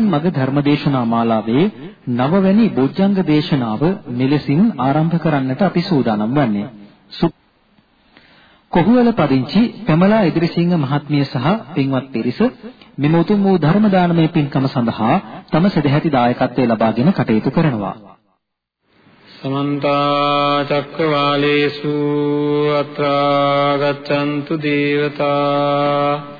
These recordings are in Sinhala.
නිවන් මඟ ධර්මදේශනා මාලාවේ නවවැනි බොජ්ජංග දේශනාව මෙලෙසින් ආරම්භ කරන්නට අපි සූදානම් වන්නේ. කොහුවල පදිංචි පෙමලා ඉදිරිසිංහ මහත්මිය සහ පින්වත් පිරිස මෙම උතුම් වූ ධර්ම දානමය පින්කම සඳහා තම සදැහැති දායකත්වය ලබාගෙන කටයුතු කරනවා. සමන්ත චක්කවාලේසු අත්‍රා ගච්ඡන්තු දේවතා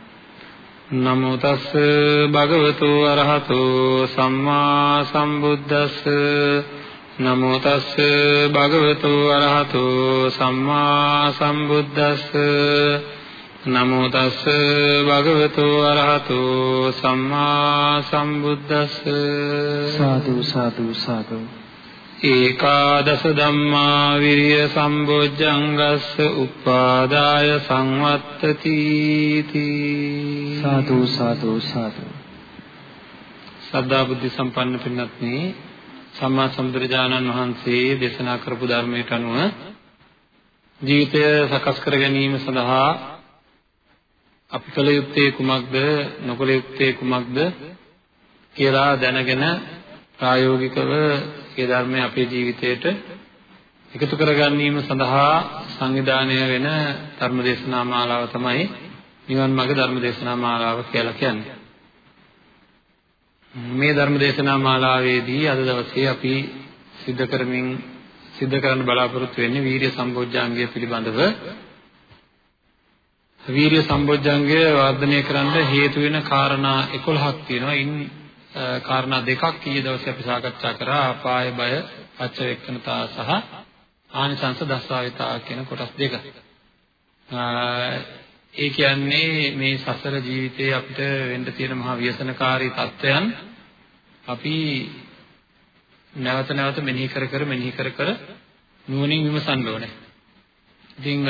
නමෝ තස් භගවතු අරහතෝ සම්මා සම්බුද්දස්ස නමෝ තස් භගවතු අරහතෝ සම්මා සම්බුද්දස්ස නමෝ තස් භගවතු අරහතෝ සම්මා සම්බුද්දස්ස සාදු සාදු සාදු. ඒකාදස ධම්මා විරිය සම්බොජ්ජංගස්ස උපාදාය සංවත්තති සාදු සාදු සාදු. සද්ධා බුද්ධ සම්පන්න පින්වත්නි සම්මා සම්බුදුරජාණන් වහන්සේ දේශනා කරපු ධර්මයට අනුව ජීවිතය සකස් කර ගැනීම සඳහා අපි කළ යුත්තේ කුමක්ද නොකළ යුත්තේ කුමක්ද කියලා දැනගෙන ප්‍රායෝගිකව ඒ ධර්මය අපේ ජීවිතයට එකතු කරගැනීම සඳහා සංවිධානය වෙන ධර්මදේශනා මාලාව තමයි නිවන් මාර්ග ධර්මදේශනා මාලාව කියලා කියන්නේ. මේ ධර්මදේශනා මාලාවේදී අද දවසේ අපි සිද්ධ කරමින් සිද්ධ කරන්න බලාපොරොත්තු වෙන්නේ වීර්ය සම්බොජ්ජාංගය පිළිබඳව. වීර්ය සම්බොජ්ජාංගය වර්ධනය කරන්න හේතු වෙන කාරණා 11ක් තියෙනවා. ඉන් කාරණා දෙකක් ඊයේ දවසේ අපි සාකච්ඡා කරා අපාය බය පච්චවේක්ෂණතා සහ ආනිසංස දස්සාවිතා කියන කොටස් දෙක. ඒ කියන්නේ මේ සසර ජීවිතයේ අපිට වෙන්න තියෙන මහා ව්‍යසනකාරී තත්වයන් අපි නැවත නැවත මෙනෙහි කර කර මෙනෙහි කර කර නුවණින් විමසන්න ඕනේ. ඉතින්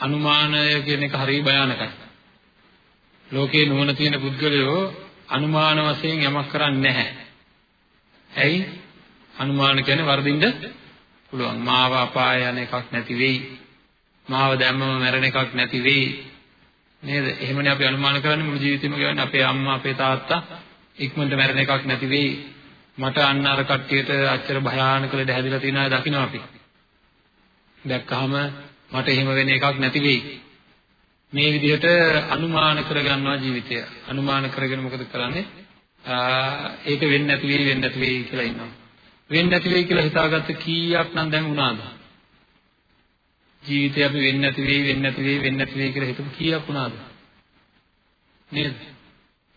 අනුමානය කියන එක හරිය භයානකයි. ලෝකේ නුවණ තියෙන පුද්ගලයෝ අනුමාන වශයෙන් යමක් කරන්නේ නැහැ. ඇයි? අනුමාන කියන්නේ වර්ධින්න පුළුවන්. මාව අපාය යන එකක් නැති වෙයි. මාව දැම්මම මැරෙන එකක් නැති වෙයි. නේද? එහෙමනේ අපි අනුමාන කරන්නේ මුළු ජීවිතේම කියන්නේ අපේ අම්මා අපේ තාත්තා ඉක්මනට මැරෙන එකක් නැති වෙයි. මට අන්න අර කට්ටියට අච්චර භයානක ලෙඩ හැදිලා තියෙන අය දකින්න අපි. දැක්කහම මට එහෙම වෙන එකක් නැති වෙයි. මේ විදිහට අනුමාන කරගන්නවා ජීවිතය. අනුමාන කරගෙන මොකද කරන්නේ? ඒක වෙන්නේ නැති වෙයි වෙන්නේ නැති වෙයි කියලා ඉන්නවා. වෙන්නේ නැති වෙයි කියලා හිතාගත්ත කීයක් නම් දැන් වුණාද? ජීවිතේ අපි වෙන්නේ නැති වෙයි වෙන්නේ නැති වෙයි වෙන්නේ නැති වෙයි කියලා හිතපු කීයක් වුණාද? නේද?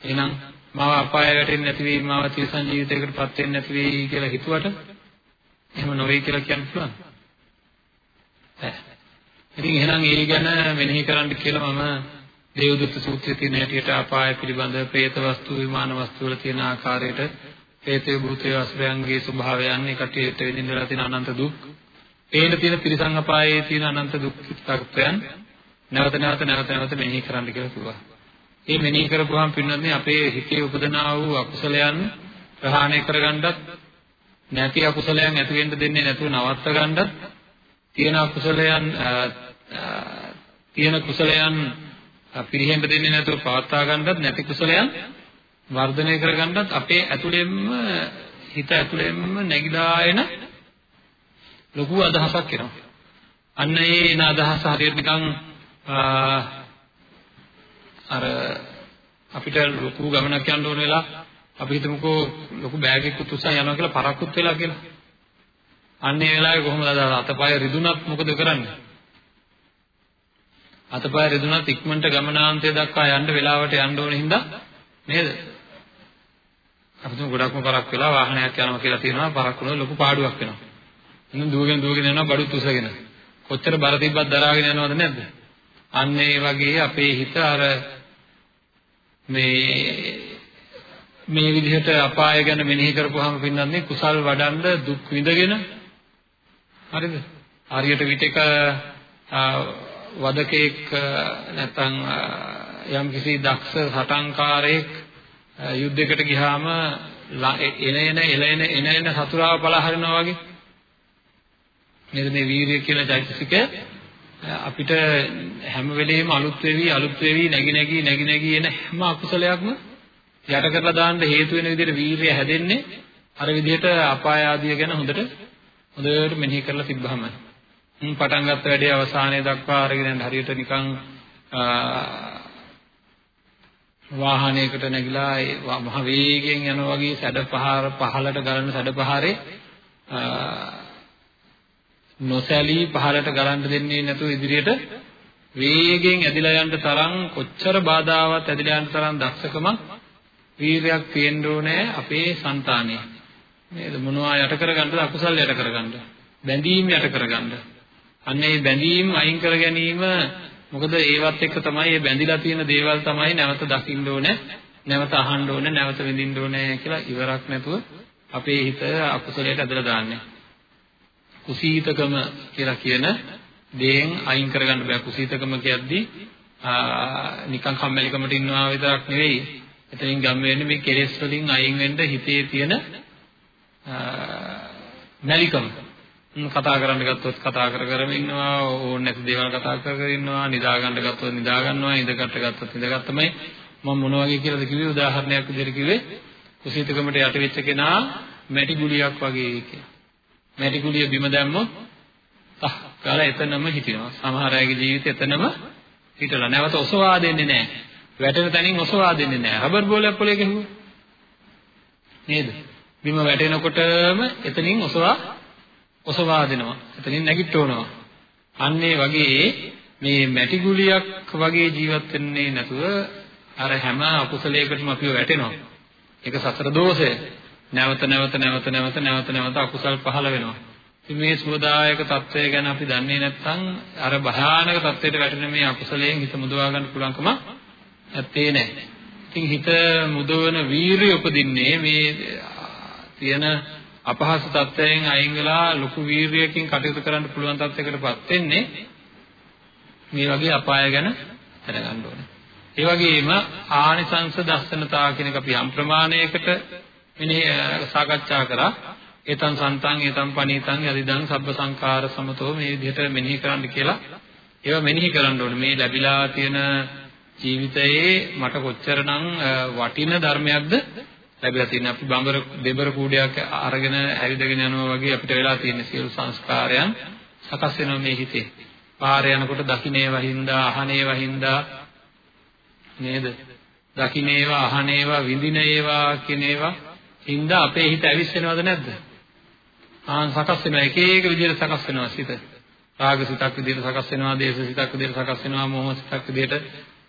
එහෙනම් මාව අපාය වැටෙන්නේ නැති වෙයි මාව තිරසන් ජීවිතයකට පත් වෙන්නේ නැති වෙයි කියලා හිතුවට එහෙම නොවේ කියලා කියන්න පුළුවන් ඉතින් එහෙනම් ඒ ගැන මෙනෙහි කරන්න කියලා මම දේවදත්ත සූත්‍රයේ තියෙන හැටියට අපාය පිළිබඳ പ്രേත වස්තු විමාන වස්තු වල තියෙන ආකාරයට പ്രേතේ භූතේ අසුරයන්ගේ ස්වභාවයන් එකට හේතු වෙනින්දලා තියෙන අනන්ත දුක් ඒන තියෙන පිරිසං අපායේ තියෙන අනන්ත දුක් තත්ත්වයන් නැවත නැවත නැවත නැවත මෙනෙහි කරන්න කියලා කිව්වා. මේ මෙනෙහි කරපුවාම පින්නන්නේ අපේ හිතේ උපදනා වූ අකුසලයන් ප්‍රහාණය කරගන්නත් නැති අකුසලයන් ඇති වෙන්න දෙන්නේ නැතුව නවත්ත ගන්නත් තියෙන අකුසලයන් තියෙන කුසලයන් පිරිහෙන්න දෙන්නේ නැතුව පවත්වා ගන්නත් නැති කුසලයන් වර්ධනය කරගන්නත් අපේ ඇතුළෙන්ම හිත ඇතුළෙන්ම නැగిලා එන ලොකු අදහසක් එනවා. අන්න ඒ එන අදහස හරියට නිකන් අර අපිට ලොකු ගමනක් යන්න ඕන වෙලා අපි හිතමුකෝ ලොකු බෑග් එකක් උත්සාහ යනවා කියලා පරක්කුත් වෙලා කියලා. අන්න ඒ වෙලාවේ කොහොමද අර අතපය රිදුනත් මොකද කරන්නේ? අතපය රිදුනත් ඉක්මනට ගමනාන්තය දක්වා යන්න වෙලාවට යන්න ඕන හින්දා නේද? අපි තුන් ගොඩක්ම පරක් වෙලා වාහනයක් යනවා කියලා තියෙනවා පරක් වුණොත් ලොකු පාඩුවක් වෙනවා. එන්න දුවගෙන දුවගෙන යනවා බඩුත් උසගෙන. කොච්චර බර තිබ්බත් දරාගෙන යනවද නැද්ද? අන්න ඒ වගේ අපේ හිත අර මේ මේ විදිහට අපාය ගැන මෙනෙහි කරපුවාම පින්නන්නේ කුසල් වඩන්න දුක් විඳගෙන හරිද? හරියට විටක වදකෙක් නැත්නම් යම් කිසි දක්ෂ සටන්කාරයෙක් යුද්ධයකට ගියාම එන එන එල එන එන එන සතුරාව පලහරිනවා වගේ නේද මේ වීරිය කියන චෛතසික? අපිට හැම වෙලෙම අලුත් වෙවි අලුත් වෙවි නැగి නැగి නැగి නැగి එන හැම අකුසලයක්ම යට කරලා දාන්න හේතු වෙන විදිහට වීරිය හැදෙන්නේ අර විදිහට අපාය ආදිය ගැන හොඳට හොඳට මෙනෙහි කරලා තිබ්බහම. මම පටන් ගත්ත වැඩේ අවසානයේ දක්වා අරගෙන යන හරියට නිකන් වාහනයකට නැගිලා මහ වේගයෙන් යනවා වගේ සැඩ පහර පහලට ගලන සැඩ පහරේ නොසැලී පහලට ගලන්න දෙන්නේ නැතුව ඉදිරියට වේගයෙන් ඇදිලා යන්න තරම් කොච්චර බාධාවත් ඇදිලා යන්න තරම් දක්ෂකමක් වීරයක් තියෙන්න ඕනේ අපේ సంతානේ. නේද? මොනවා යට කරගන්නද? අකුසල් යට කරගන්න බැඳීම් යට කරගන්න අන්න ඒ බැඳීම් අයින් කර ගැනීම මොකද ඒවත් එක්ක තමයි මේ බැඳිලා තියෙන දේවල් තමයි නැවත දකින්න ඕනේ නැවත අහන්න ඕනේ නැවත විඳින්න ඕනේ කියලා ඉවරක් නැතුව අපේ හිත අකුසලයට ඇදලා දාන්නේ. කුසීතකම කියලා කියන දේෙන් අයින් කරගන්න බෑ. කුසීතකම කියද්දී නිකන් කම්මැලිකමට ඉන්නවා විතරක් නෙවෙයි. එතනින් ගම් වෙන්නේ මේ කෙලෙස් වලින් අයින් වෙන්න හිතේ තියෙන නැලිකම කතා කරන්න ගත්තොත් කතා කර කර ඉන්නවා ඕන නැති දේවල් කතා කර කර ඉන්නවා නිදා ගන්න ගත්තොත් නිදා ගන්නවා ඉඳගත්ත ගත්තොත් ඉඳගත්තමයි. මම මොන වගේ කියලාද කිව්වේ? උදාහරණයක් විදිහට කිව්වේ කුසීතකමට යට වෙච්ච කෙනා මැටි ගුලියක් වගේ කියලා. මැටි ගුලිය බිම දැම්මොත් අහ ගාලා එතනම හිටිනවා සමහර අයගේ ජීවිතය එතනම හිටලා නැවත ඔසවා දෙන්නේ නැහැ වැටෙන තැනින් ඔසවා දෙන්නේ නැහැ රබර් බෝලයක් පොලේ ගහුවා නේද බිම වැටෙනකොටම එතනින් ඔසවා ඔසවා දෙනවා. එතනින් නැගිටවනවා. අන්න ඒ වගේ මේ මැටි ගුලියක් වගේ ජීවත් වෙන්නේ නැතුව අර හැම අකුසලයකටම අපිව වැටෙනවා. ඒක සතර දෝෂය. නැවත නැවත නැවත නැවත නැවත නැවත අකුසල් පහළ වෙනවා. ඉතින් මේ සුවදායක తත්වය ගැන අපි දන්නේ නැත්නම් අර භයානක తත්වයට වැටෙන මේ අකුසලයෙන් හිත මුදවා ගන්න පුළුවන්කම නැත්තේ නෑ. ඉතින් හිත මුදවන වීරිය උපදින්නේ මේ තියෙන අපහසු තත්ත්වයෙන් අයින් වෙලා ලොකු වීරියකින් කටයුතු කරන්න පුළුවන් තත්යකටපත් වෙන්නේ මේ වගේ අපාය ගැන දැනගන්න ඕනේ. ඒ වගේම ආනිසංස දස්සනතා කියන එක අපි යම් ප්‍රමාණයකට මෙනෙහි සාකච්ඡා කරා. ඒතං සන්තං ඒතං පනීතං යදිදං සබ්බ සංඛාර සමතෝ මේ විදිහට මෙනෙහි කරන්න කියලා ඒවා මෙනෙහි කරන්න ඕනේ. මේ ලැබිලා තියෙන ජීවිතයේ මට කොච්චරනම් වටින ධර්මයක්ද ලැබිලා තියෙන අපි බඹර දෙබර කූඩයක් අරගෙන හැරිදගෙන යනවා වගේ අපිට වෙලා තියෙන සියලු සංස්කාරයන් සකස් වෙනවා මේ හිතේ. පාරේ යනකොට දකින්නේව හින්දා අහනේව හින්දා නේද? දකින්නේවා අහනේවා විඳිනේවා කියන ඒවා හින්දා අපේ හිත ඇවිස්සෙනවද නැද්ද? ආන් සකස් වෙනවා එක එක විදිහට සකස් වෙනවා සිත. රාග සිතක් විදිහට සකස් වෙනවා, දේශ සිතක් විදිහට සකස් වෙනවා, මෝහ සිතක් විදිහට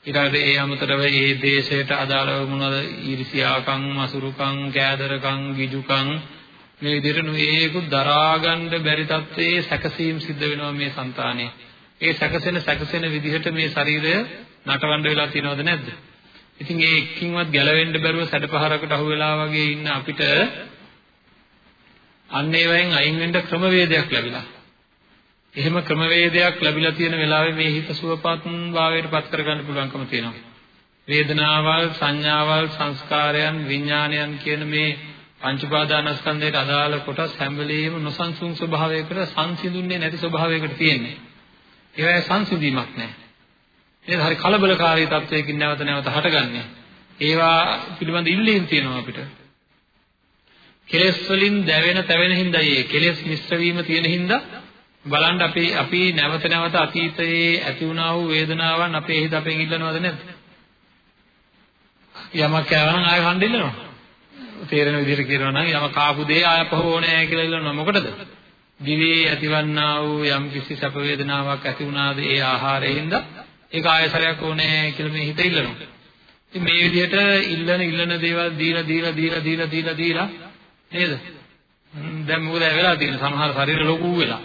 ඊට ඒ අමතරව ඒ දේශයට අදාළව මොනවද ඊර්ෂියාකම් අසුරුකම් කෑදරකම් ගිජුකම් මේ විදිහට නොයේකුත් දරාගන්න බැරි තත්ත්වයේ සැකසීම් සිද්ධ වෙනවා මේ సంతානේ. ඒ සැකසෙන සැකසෙන විදිහට මේ ශරීරය නටවන්න වෙලා තියෙනවද නැද්ද? ඉතින් ඒ එක්කින්වත් ගැලවෙන්න බැරුව සැඩපහරකට අහු වෙලා වගේ ඉන්න අපිට අන්න ඒවෙන් අයින් වෙන්න ක්‍රමවේදයක් ලැබිලා. එහෙම ක්‍රමවේදයක් ලැබිලා තියෙන වෙලාවේ මේ හිත සුවපත් භාවයට පත් කරගන්න පුළුවන්කම තියෙනවා. වේදනාවල්, සංඥාවල්, සංස්කාරයන්, විඥානයන් කියන මේ පංච උපාදානස්කන්ධයට අදාළ කොටස් හැම වෙලෙම නොසන්සුන් ස්වභාවයකට සංසිඳුන්නේ නැති ස්වභාවයකට තියෙන්නේ. ඒවැය සංසිඳීමක් නැහැ. නේද? හරි කලබලකාරී තත්වයකින් නැවත නැවත හටගන්නේ. ඒවා පිළිබඳ ඉල්ලීම් තියෙනවා අපිට. කෙලෙස් වලින් දැවෙන තැවෙන හින්දා ඒ කෙලෙස් මිශ්‍ර වීම තියෙන හින්දා බලන්න අපි අපි නැවත නැවත අතීතයේ ඇති වුණා වූ වේදනාවන් අපේ හිත අපෙන් ඉල්ලනවද නැද්ද? යමක් කෑවනම් ආය කන්න ඉල්ලනවා. තේරෙන විදිහට කියනවා නම් යම කාපු දේ ආය පහ ඕනේ කියලා ඉල්ලනවා. මොකටද? දිවේ ඇතිවන්නා වූ යම් කිසි සැප වේදනාවක් ඇති වුණාද ඒ ආහාරයෙන්ද ඒක ආයසරයක් ඕනේ කියලා මේ හිත ඉල්ලනවා. ඉතින් මේ විදිහට ඉල්ලන ඉල්ලන දේවල් දීලා දීලා දීලා දීලා දීලා දීලා නේද? දැන් මොකද වෙලා තියෙන්නේ? සමහර ශරීර ලොකු වෙලා.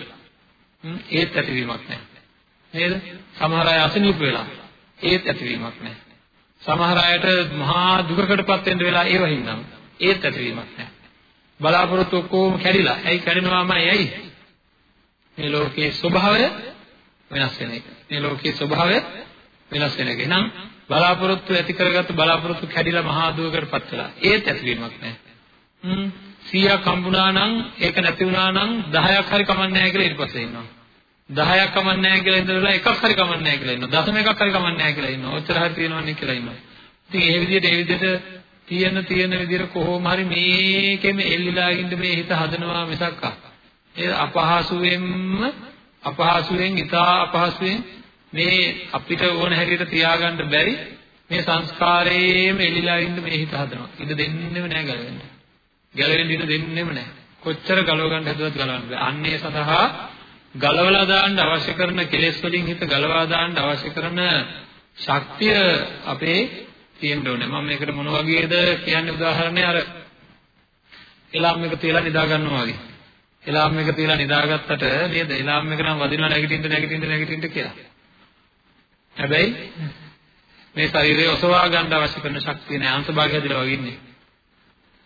ඒත් ඇතිවීමක් නැහැ. නේද? සමහර අය අසනීප වෙලා ඒත් ඇතිවීමක් නැහැ. සමහර අයට මහා දුකකටපත් වෙන්න වෙලා ඒව හින්දාම ඒත් ඇතිවීමක් නැහැ. බලාපොරොත්තු ඔක්කොම කැඩිලා. ඇයි කැඩෙනවාමයි ඇයි? මේ ලෝකයේ ස්වභාවය වෙනස් වෙන එක. මේ ලෝකයේ ස්වභාවය වෙනස් වෙන එක. එහෙනම් බලාපොරොත්තු ඇති කරගත්තු බලාපොරොත්තු කැඩිලා මහා දුවකටපත් වෙලා. ඒත් ඇතිවීමක් නැහැ. හ්ම් 100ක් හම්බුණා නම් ඒක නැති වුණා නම් 10ක් හරි කමන්නේ නැහැ කියලා ඊට පස්සේ ඉන්නවා. 10ක් කමන්නේ නැහැ කියලා ඉඳලා එකක් හරි කමන්නේ නැහැ කියලා ඉන්නවා. දශම එකක් හරි කමන්නේ නැහැ කියලා ඉන්නවා. ඔච්චර හරි තියෙනවන්නේ කියලා ඉන්නවා. ඉතින් ඒ විදිහට ඒ විදිහට තියෙන තියෙන විදිහට කොහොම හරි මේකෙම එල්ලිලා ඉන්න මේ හිත හදනවා මිසක් ඒ අපහසුවෙන්ම අපහසුවෙන් ඉතා අපහසුවෙන් මේ අපිට ඕන හැටියට තියාගන්න බැරි මේ සංස්කාරයේම එලිලා ඉන්න මේ හිත හදනවා. ඉඳ දෙන්නෙම නෑ ගලවෙන්න. ගැලවෙන්න ඉඩ දෙන්නෙම නෑ. කොච්චර ගලව ගන්න හදුවත් ගලවන්න බෑ. අන්නේ සඳහා ගලවලා දාන්න අවශ්‍ය කරන කෙලෙස් වලින් හිත ගලවා දාන්න අවශ්‍ය කරන ශක්තිය අපේ තියෙන්න ඕනේ. මම මේකට මොන වගේද කියන්නේ උදාහරණයක් අර එලාම් එක තියලා නිදා ගන්නවා වගේ. එලාම් එක තියලා නිදාගත්තට නේද? එලාම් එක නම් වදිනවා නැගිටින්න නැගිටින්න නැගිටින්න කියලා. හැබැයි මේ ශරීරය ඔසවා ගන්න අවශ්‍ය කරන ශක්තිය නැහැ. අංශභාගය හැදිලා වගේ ඉන්නේ.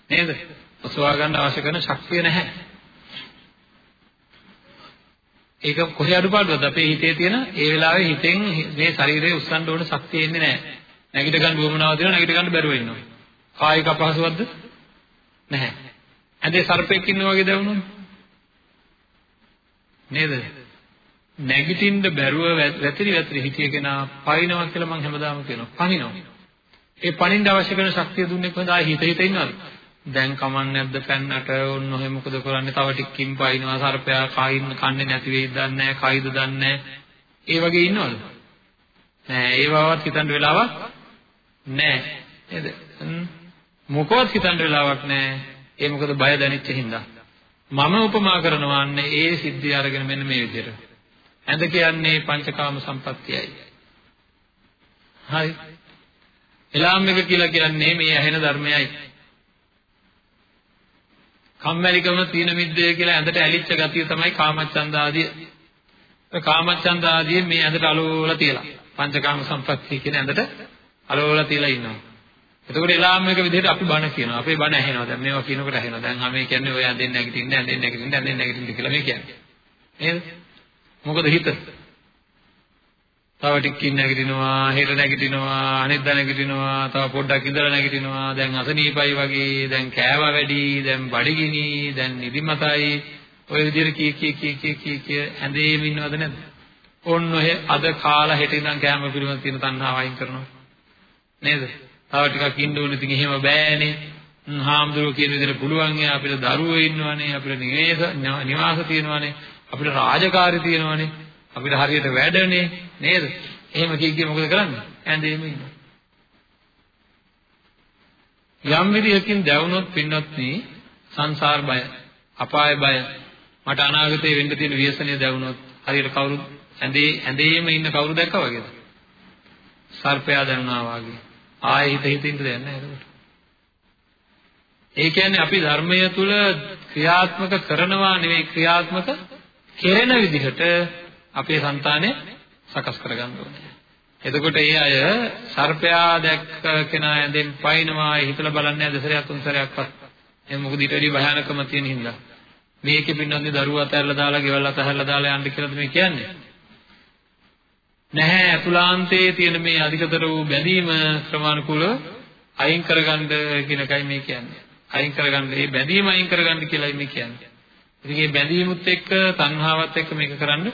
නේද? ඔසවා ගන්න අවශ්‍ය කරන ශක්තිය නැහැ. ඒක කොහේ අඩුපාඩුවක්ද අපේ හිතේ තියෙන ඒ වෙලාවේ හිතෙන් මේ ශරීරය උස්සන්න ඕන ශක්තිය එන්නේ නැහැ. නැගිට ගන්න උවමනාව දෙනවා නැගිට ගන්න බැරුව ඉන්නවා. කායික අපහසුවක්ද? නැහැ. ඇඳේ සර්පෙක් ඉන්නා වගේ දැනුණා. නේද? නැගිටින්න බැරුව වැතිරි වැතිරි හිටිය කෙනා පයින්නවා කියලා මම හැමදාම කියනවා. පනිනවා. ඒ පනින්න අවශ්‍ය කරන ශක්තිය දුන්නේ කොහොමද? ආයෙ හිත හිත ඉන්නවද? දැන් කමන්නේ නැද්ද පැන්නට ඔන්න ඔහෙ මොකද කරන්නේ? තව ටිකකින් පයින්නවා සර්පයා කයින් කන්නේ නැති වෙයිද දන්නේ නැහැ, කයිද දන්නේ නැහැ. ඒ වගේ ඉන්නවද? නෑ ඒවවත් හිතන්න වෙලාවක් නෑ. නේද? මොකවත් හිතන්න වෙලාවක් නෑ. ඒ මොකද බය දැනෙච්ච හින්දා. මම උපමා කරනවා අන්නේ ඒ සිද්ධිය අරගෙන මෙන්න මේ විදිහට. ඇඳ කියන්නේ පංචකාම සම්පත්තියයි. හරි. එලාම් එක කියලා කියන්නේ මේ ඇහෙන ධර්මයයි. කම්මැලිකම තීන මිද්දේ කියලා ඇඳට ඇලිච්ච ගතිය තමයි කාමච්ඡන්ද ආදිය. ඒ කාමච්ඡන්ද ආදිය මේ ඇඳට අලෝලා තියලා. පංචකාම සම්පත්තිය කියන ඇඳට අලෝලා තියලා ඉන්නවා. එතකොට එලාම් එක විදිහට අපි බණ කියනවා. අපේ බණ ඇහෙනවා. දැන් මේවා කියනකොට ඇහෙනවා. දැන් ආ මේ කියන්නේ ඔය ඇඳෙන් නැගිටින්න, ඇඳෙන් නැගිටින්න, ඇඳෙන් නැගිටින්න කියලා මේ කියන්නේ. නේද? මොකද හිත? තව ටිකකින් නැගිටිනවා, හෙට නැගිටිනවා, අනිද්දා නැගිටිනවා, තව පොඩ්ඩක් ඉඳලා නැගිටිනවා. දැන් අසනීපයි වගේ, දැන් කෑවා වැඩි, දැන් බඩගිනි, දැන් නිදිමතයි. ඔය විදිහට කී කී කී කී කී කී ඇඳේම ඉන්නවද නැද්ද? ඔන්න ඔය අද කාලා හෙට ඉඳන් කෑම පිළිවෙල තියෙන තණ්හාව අයින් කරනවා. නේද? තව ටිකක් ඉන්න ඕනේ. ඉතින් එහෙම බෑනේ. හාමුදුරුවෝ කියන විදිහට පුළුවන් යා අපිට දරුවෝ ඉන්නවනේ අපිට නිවාස තියෙනවනේ අපිට රාජකාරි තියෙනවනේ අපිට හරියට වැඩනේ නේද? එහෙම කිය කිය මොකද කරන්නේ? ඇඳේම ඉන්නවා. යම් විදියකින් දැවුනොත් පින්නොත්නි සංසාර බය අපාය බය. මට අනාගතේ වෙන්න තියෙන ව්‍යසනය දැවුනොත් හරියට කවුරුත් ඇඳේ ඇඳේම ඉන්න කවුරු දැක්කා වගේද? සර්පයා දැනුණා වගේ. ආයෙ හිත හිත ඉන්න දෙයක් නැහැ ඒකට ඒ කියන්නේ අපි ධර්මය තුල ක්‍රියාත්මක කරනවා නෙවෙයි ක්‍රියාත්මක කෙරෙන විදිහට අපේ సంతානය සකස් කරගන්න ඕනේ. එතකොට ඒ අය සර්පයා දැක්ක කෙනා ඇඳෙන් පයින්නවා හිතලා බලන්නේ නැද සරයක් තුන් සරයක්වත්. එහෙනම් මොකද ඊට වැඩි භයානකම තියෙන හින්දා. මේකෙ පින්නන්නේ දරුවා අතහැරලා දාලා ගෙවල් අතහැරලා දාලා යන්න කියලාද මේ කියන්නේ? නැහැ අතුලාන්තයේ තියෙන මේ අධිකතර වූ බැඳීම ක්‍රමානුකූලව අයින් කරගන්න කියන එකයි මේ කියන්නේ. අයින් කරගන්න මේ බැඳීම අයින් කරගන්න කියලායි මේ කියන්නේ. ඉතින් මේ බැඳීමුත් එක්ක තණ්හාවත් එක්ක මේක කරන්න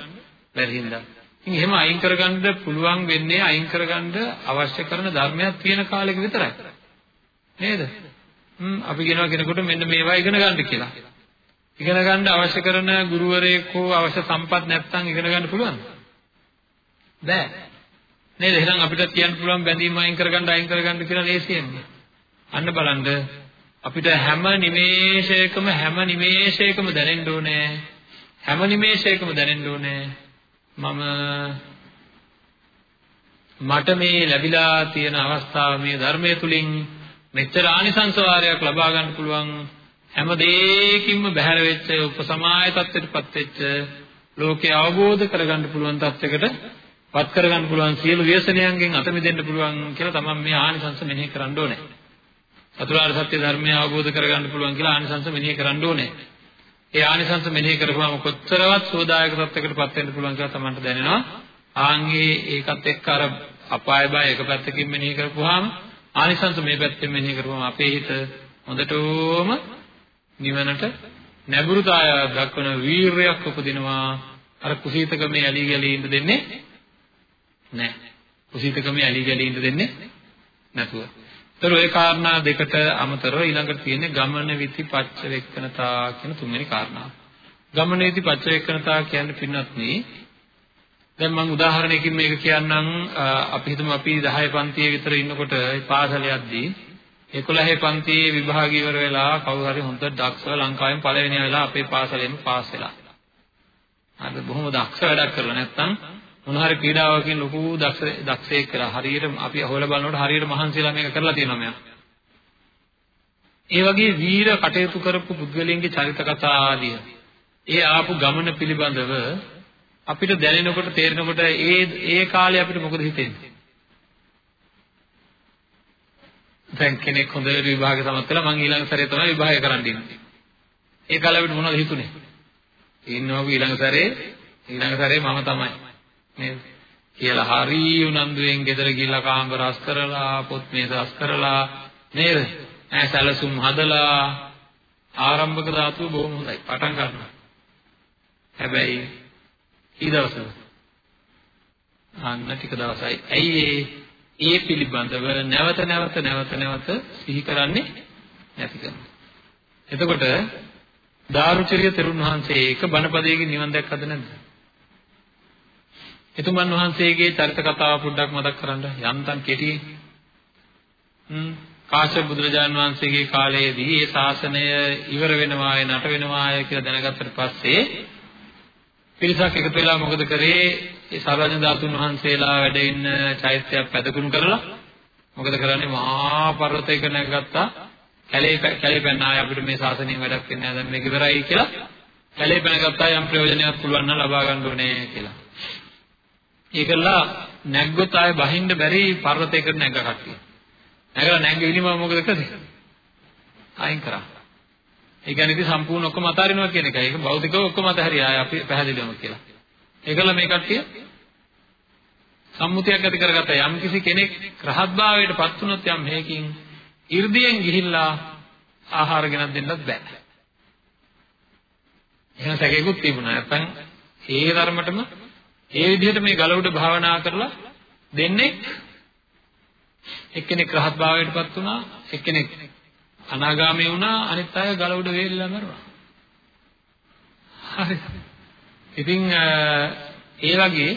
බැරි හින්දා. ඉතින් එහෙම අයින් කරගන්න පුළුවන් වෙන්නේ අයින් කරගන්න අවශ්‍ය කරන ධර්මයක් තියෙන කාලෙක විතරයි. නේද? හ්ම් අපි කියනවා කෙනෙකුට මෙන්න මේවා ඉගෙන ගන්න කියලා. ඉගෙන ගන්න අවශ්‍ය කරන ගුරුවරයෙක් හෝ අවශ්‍ය සම්පත් නැත්නම් ඉගෙන ගන්න පුළුවන්ද? බෑ. නේද? එහෙනම් අපිට කියන්න පුළුවන් බැඳීම් අයින් කරගන්න අයින් කරගන්න කියලා ලේසියෙන්නේ. අන්න බලන්න අපිට හැම නිමේෂයකම හැම නිමේෂයකම දැනෙන්න ඕනේ හැම නිමේෂයකම දැනෙන්න ඕනේ මම මට මේ ලැබිලා තියෙන අවස්ථාව මේ ධර්මයේ තුලින් මෙච්චර ආනිසංස වාරයක් ලබා ගන්න පුළුවන් හැම දෙයකින්ම බැහැර වෙච්ච උපසමාය තත්ත්වයටපත් වෙච්ච ලෝකේ අවබෝධ කරගන්න පුළුවන් තත්යකට පත් කරගන්න පුළුවන් සියලු ව්‍යසනයන්ගෙන් අත මිදෙන්න පුළුවන් කියලා තමයි මේ ආනිසංස මෙනෙහි කරන්න ඕනේ. චතුරාර්ය සත්‍ය ධර්මය අවබෝධ කරගන්න පුළුවන් කියලා ආනිසංස මෙනෙහි කරන්න ඕනේ. ඒ ආනිසංස මෙනෙහි කරපුවාම කොච්චරවත් සෝදායක තත්යකටපත් වෙන්න පුළුවන් කියලා Tamanට දැනෙනවා. ආන්ගේ ඒකත් එක්ක අර අපාය බය එක පැත්තකින් මෙනෙහි කරපුවාම ආනිසංස මේ පැත්තෙන් මෙනෙහි කරපුවාම අපේ හිත හොඳටම නිවනට නැඹුරුතාවය දක්වන වීරයක් උපදිනවා. අර කුසීතකමේ ඇලි ගලි ඉඳ දෙන්නේ නැහැ. කුසීතකමේ ඇලි ගලි ඉඳ දෙන්නේ නැතුව. ඒතර ওই කාරණා දෙකට අමතරව ඊළඟට තියෙන්නේ ගමන විති පච්ච වෙක්කනතා කියන තුන්වෙනි කාරණාව. ගමන විති පච්ච වෙක්කනතා කියන්නේ පින්නත් නේ. දැන් මම උදාහරණයකින් මේක කියන්නම් අපි හිතමු අපි 10 පන්තියේ විතර ඉන්නකොට පාසල යද්දී 11 පන්තියේ විභාගය ඉවර වෙලා කවුරු හරි හොඳ දක්ෂව ලංකාවෙන් පළවෙනි වෙලා අපේ පාසලෙන් පාස් වෙලා. අද බොහොම දක්ෂ වැඩක් කරලා නැත්තම් මොන හරි පීඩාවකින් ලොකු දක්ෂ දක්ෂයෙක් කියලා හරියට අපි අහවල බලනකොට හරියට මහන්සිලා මේක කරලා තියෙනවා මෙයා. ඒ වගේ වීර කටයුතු කරපු පුද්ගලයන්ගේ චරිත කතා ආදිය ඒ ආපු ගමන පිළිබඳව අපිට දැනෙනකොට තේරෙනකොට ඒ ඒ කාලේ අපිට මොකද හිතෙන්නේ? දැන් කෙනෙක් හොඳට විභාගය සමත් වෙලා මං ඊළඟ සැරේ තමයි විභාගය කරන්න ඉන්නේ. ඒ කාලේ අපිට මොනවද හිතුනේ? ඉන්නවක ඊළඟ සැරේ ඊළඟ සැරේ මම තමයි. නේද? කියලා හරි උනන්දුවෙන් ගෙදර ගිහිල්ලා කාමර රස් කරලා පොත් මේස රස් කරලා නේද? ඈ සැලසුම් හදලා ආරම්භක ධාතුව බොහොම හොඳයි. පටන් ගන්නවා. හැබැයි ඊ දවසල අන්න ටික දවසයි. ඇයි ඒ පිළිබඳව නැවත නැවත නැවත නැවත සිහි කරන්නේ නැති කරනවා. එතකොට දාරුචරිය තෙරුන් වහන්සේ එක බණපදයකින් නිවන් දැක්කද නැද්ද? එතුමන් වහන්සේගේ චරිත කතාව පොඩ්ඩක් මතක් කරන්න යන්තම් කෙටියෙන්. හ්ම් කාශ්‍යප බුදුරජාන් වහන්සේගේ කාලයේදී මේ ශාසනය ඉවර වෙනවාය නට වෙනවාය කියලා දැනගත්තට පස්සේ පිරිසක් එකතු වෙලා මොකද කරේ? ඒ සර්වඥ ධාතුන් වහන්සේලා වැඩ ඉන්න චෛත්‍යයක් පැදකුණු කරලා මොකද කරන්නේ? මහා පර්වතයක නැගගත්තා. කැලේ කැලේ පැන්න ආය අපිට මේ ශාසනයෙන් වැඩක් වෙන්නේ නැහැ දැන් මේක ඉවරයි කියලා. කැලේ පැනගත්තා යම් ප්‍රයෝජනයක් පුළුවන් නම් ලබා ගන්න ඕනේ කියලා. ඒකලා නැග්ගොත් ආය බහින්න බැරි පර්වතයකට නැග කට්ටිය. නැගලා නැග්ග ඉලිම මොකද කරේ? අයින් කරා. ඒ කියන්නේ ඉතින් සම්පූර්ණ ඔක්කොම අතාරිනවා කියන එකයි. ඒක භෞතිකව ඔක්කොම අතහැරියා ආය අපි පැහැදිලිවම කියලා. ඒකලා මේ කට්ටිය සම්මුතියක් ඇති කරගත්තා යම් කිසි කෙනෙක් රහත් භාවයට පත් වුණොත් යම් හේකින් 이르දියෙන් ගිහිල්ලා ආහාර ගෙනත් දෙන්නත් බෑ. එහෙම සැකේකුත් තිබුණා. නැත්නම් ඒ ධර්මතම ඒ විදිහට මේ ගලවුඩ භාවනා කරලා දෙන්නේ එක්කෙනෙක් රහත් භාවයටපත් වුණා එක්කෙනෙක් අනාගාමී වුණා අනිත් අය ගලවුඩ වේලිලා මරුණා හරි. ඉතින් ඒ වගේ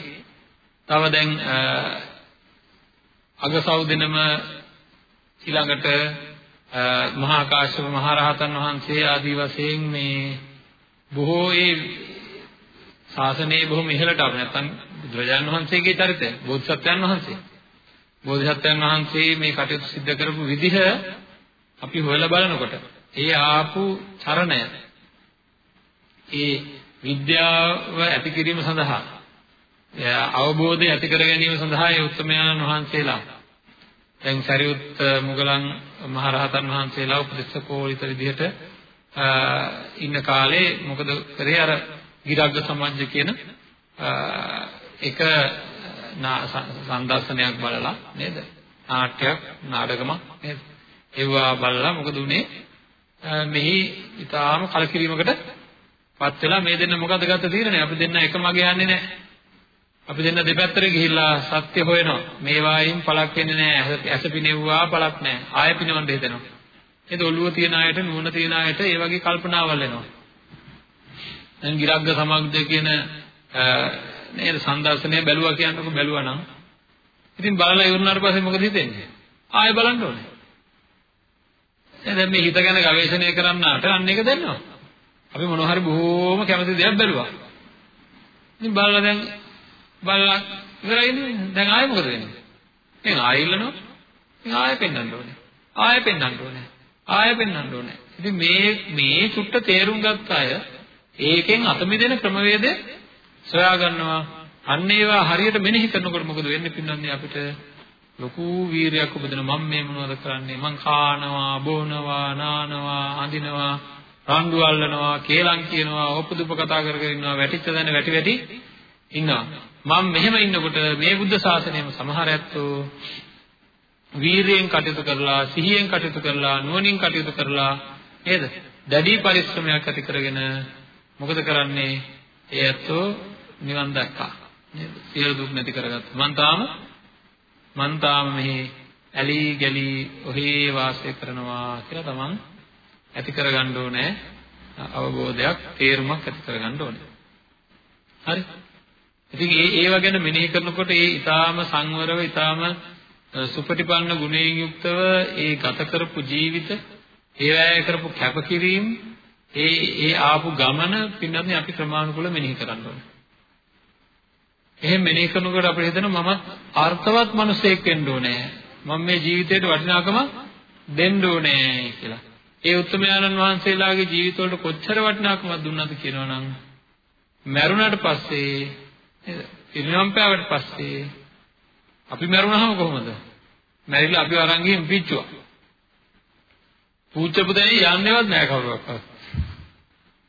තව දැන් අගසව් දිනම ඊළඟට මහා කාශ්‍යප මහ රහතන් වහන්සේ ආදී වශයෙන් මේ බොහෝ ඒ ශාසනයේ බොහොම ඉහළට ආව. නැත්නම් බුදුරජාණන් වහන්සේගේ චරිතය බෝධිසත්වයන් වහන්සේ. බෝධිසත්වයන් වහන්සේ මේ කටයුතු සිද්ධ කරපු විදිහ අපි හොයලා බලනකොට ඒ ආපු චරණය ඒ විද්‍යාව ඇති කිරීම සඳහා අවබෝධය ඇති කර ගැනීම සඳහා ඒ උත්තරමයන් වහන්සේලා දැන් සරියුත් මුගලන් මහරහතන් වහන්සේලා උපදේශකෝලිත විදිහට ඉන්න කාලේ මොකද කරේ? අර ගිරග්ග සමජ්ජ කියන එක සංදර්ශනයක් බලලා නේද නාට්‍යයක් නාටකමක් නේද ඒවා බලලා මොකද උනේ මෙහි ඊටාම කලකිරීමකට පත් වෙලා මේ දෙන්න මොකද ගත්ත තීරණය අපි දෙන්න එක මගේ යන්නේ නැහැ අපි දෙන්න දෙපැත්තට ගිහිල්ලා සත්‍ය හොයනවා. මේවායින් පළක් වෙන්නේ නැහැ. ඇස පිනෙව්වා පළක් නැහැ. ආය පිනවන්න හිතෙනවා. ඒද ඔළුව තියන අයට නුවණ තියන අයට ඒ වගේ කල්පනාවල් එනවා. දැන් ගිරග්ග සමග්ද කියන නේද සංදර්ශනය බැලුවා කියන්නකො බැලුවා නම් ඉතින් බලලා ඉවරනාට පස්සේ මොකද හිතෙන්නේ? ආයෙ බලන්න ඕනේ. දැන් මේ හිත ගැන ගවේෂණය කරන්නාට අන්න ඒක දෙන්නවා. අපි මොනවා හරි බොහෝම කැමති දෙයක් බැලුවා. ඉතින් බලලා දැන් බලලා ඉවරයි නේ. දැන් ආයෙ මොකද වෙන්නේ? දැන් ආයෙ ඉල්ලනවා. ඉතින් ආයෙ පෙන්වන්න ඕනේ. ආයෙ පෙන්වන්න ඕනේ. ආයෙ පෙන්වන්න ඕනේ. ඉතින් මේ මේ චුට්ට තේරුම් ගත්ත අය ඒකෙන් අත මිදෙන ක්‍රමවේද සොයා ගන්නවා. අන්න ඒවා හරියට මෙනෙහි කරනකොට මොකද වෙන්නේ පින්නන්නේ අපිට ලොකු වීරයක් උපදින මම මේ මොනවද කරන්නේ මං කානවා බොනවා නානවා අඳිනවා රණ්ඩු අල්ලනවා, කේලම් කියනවා, ඕපදුප කතා කර කර ඉන්නවා, වැටිච්ච දැන වැටි වැටි ඉන්නවා. මම මෙහෙම ඉන්නකොට මේ බුද්ධ ශාසනයම සමහර ඇත්තෝ වීරියෙන් කටයුතු කරලා, සිහියෙන් කටයුතු කරලා, නුවණින් කටයුතු කරලා නේද? දැඩි පරිශ්‍රමයක් ඇති කරගෙන මොකද කරන්නේ? ඒ ඇත්තෝ නිවන් දැක්කා. නේද? සියලු දුක් නැති කරගත්තා. මං තාම මං තාම මෙහි ඇලි ගලි ඔහේ වාසය කරනවා කියලා තමන් ඇති කරගන්න ඕනේ අවබෝධයක් තේරුමක් ඇති කරගන්න ඕනේ. හරි. ඉතින් ඒ ඒව ගැන මෙනෙහි කරනකොට ඒ ඊටාම සංවරව ඊටාම සුපටිපන්න ගුණයෙන් යුක්තව ඒ ගත කරපු ජීවිත ඒ වැය කරපු කැපකිරීම ඒ ඒ ආපු ගමන පින්නත් අපි ක්‍රමානුකූලව මෙනෙහි කරන්න ඕනේ. එහෙම මෙනෙහි කරනකොට අපිට හිතෙනවා මම අර්ථවත් මිනිසෙක් වෙන්න ඕනේ. මම මේ ජීවිතේට වටිනාකම දෙන්න ඕනේ කියලා. ඒ උත්තමයන්න් වහන්සේලාගේ ජීවිතවලට කොච්චර වටිනාකමක් දුන්නද කියනවනම් මැරුණාට පස්සේ නේද? පිරිනමන පෑවට පස්සේ අපි මැරුණාම කොහොමද? මැරිලා අපි අරන් ගිහින් පිච්චුවා. පුච්චපු දෙන්නේ යන්නේවත් නැහැ කවුරක්වත්.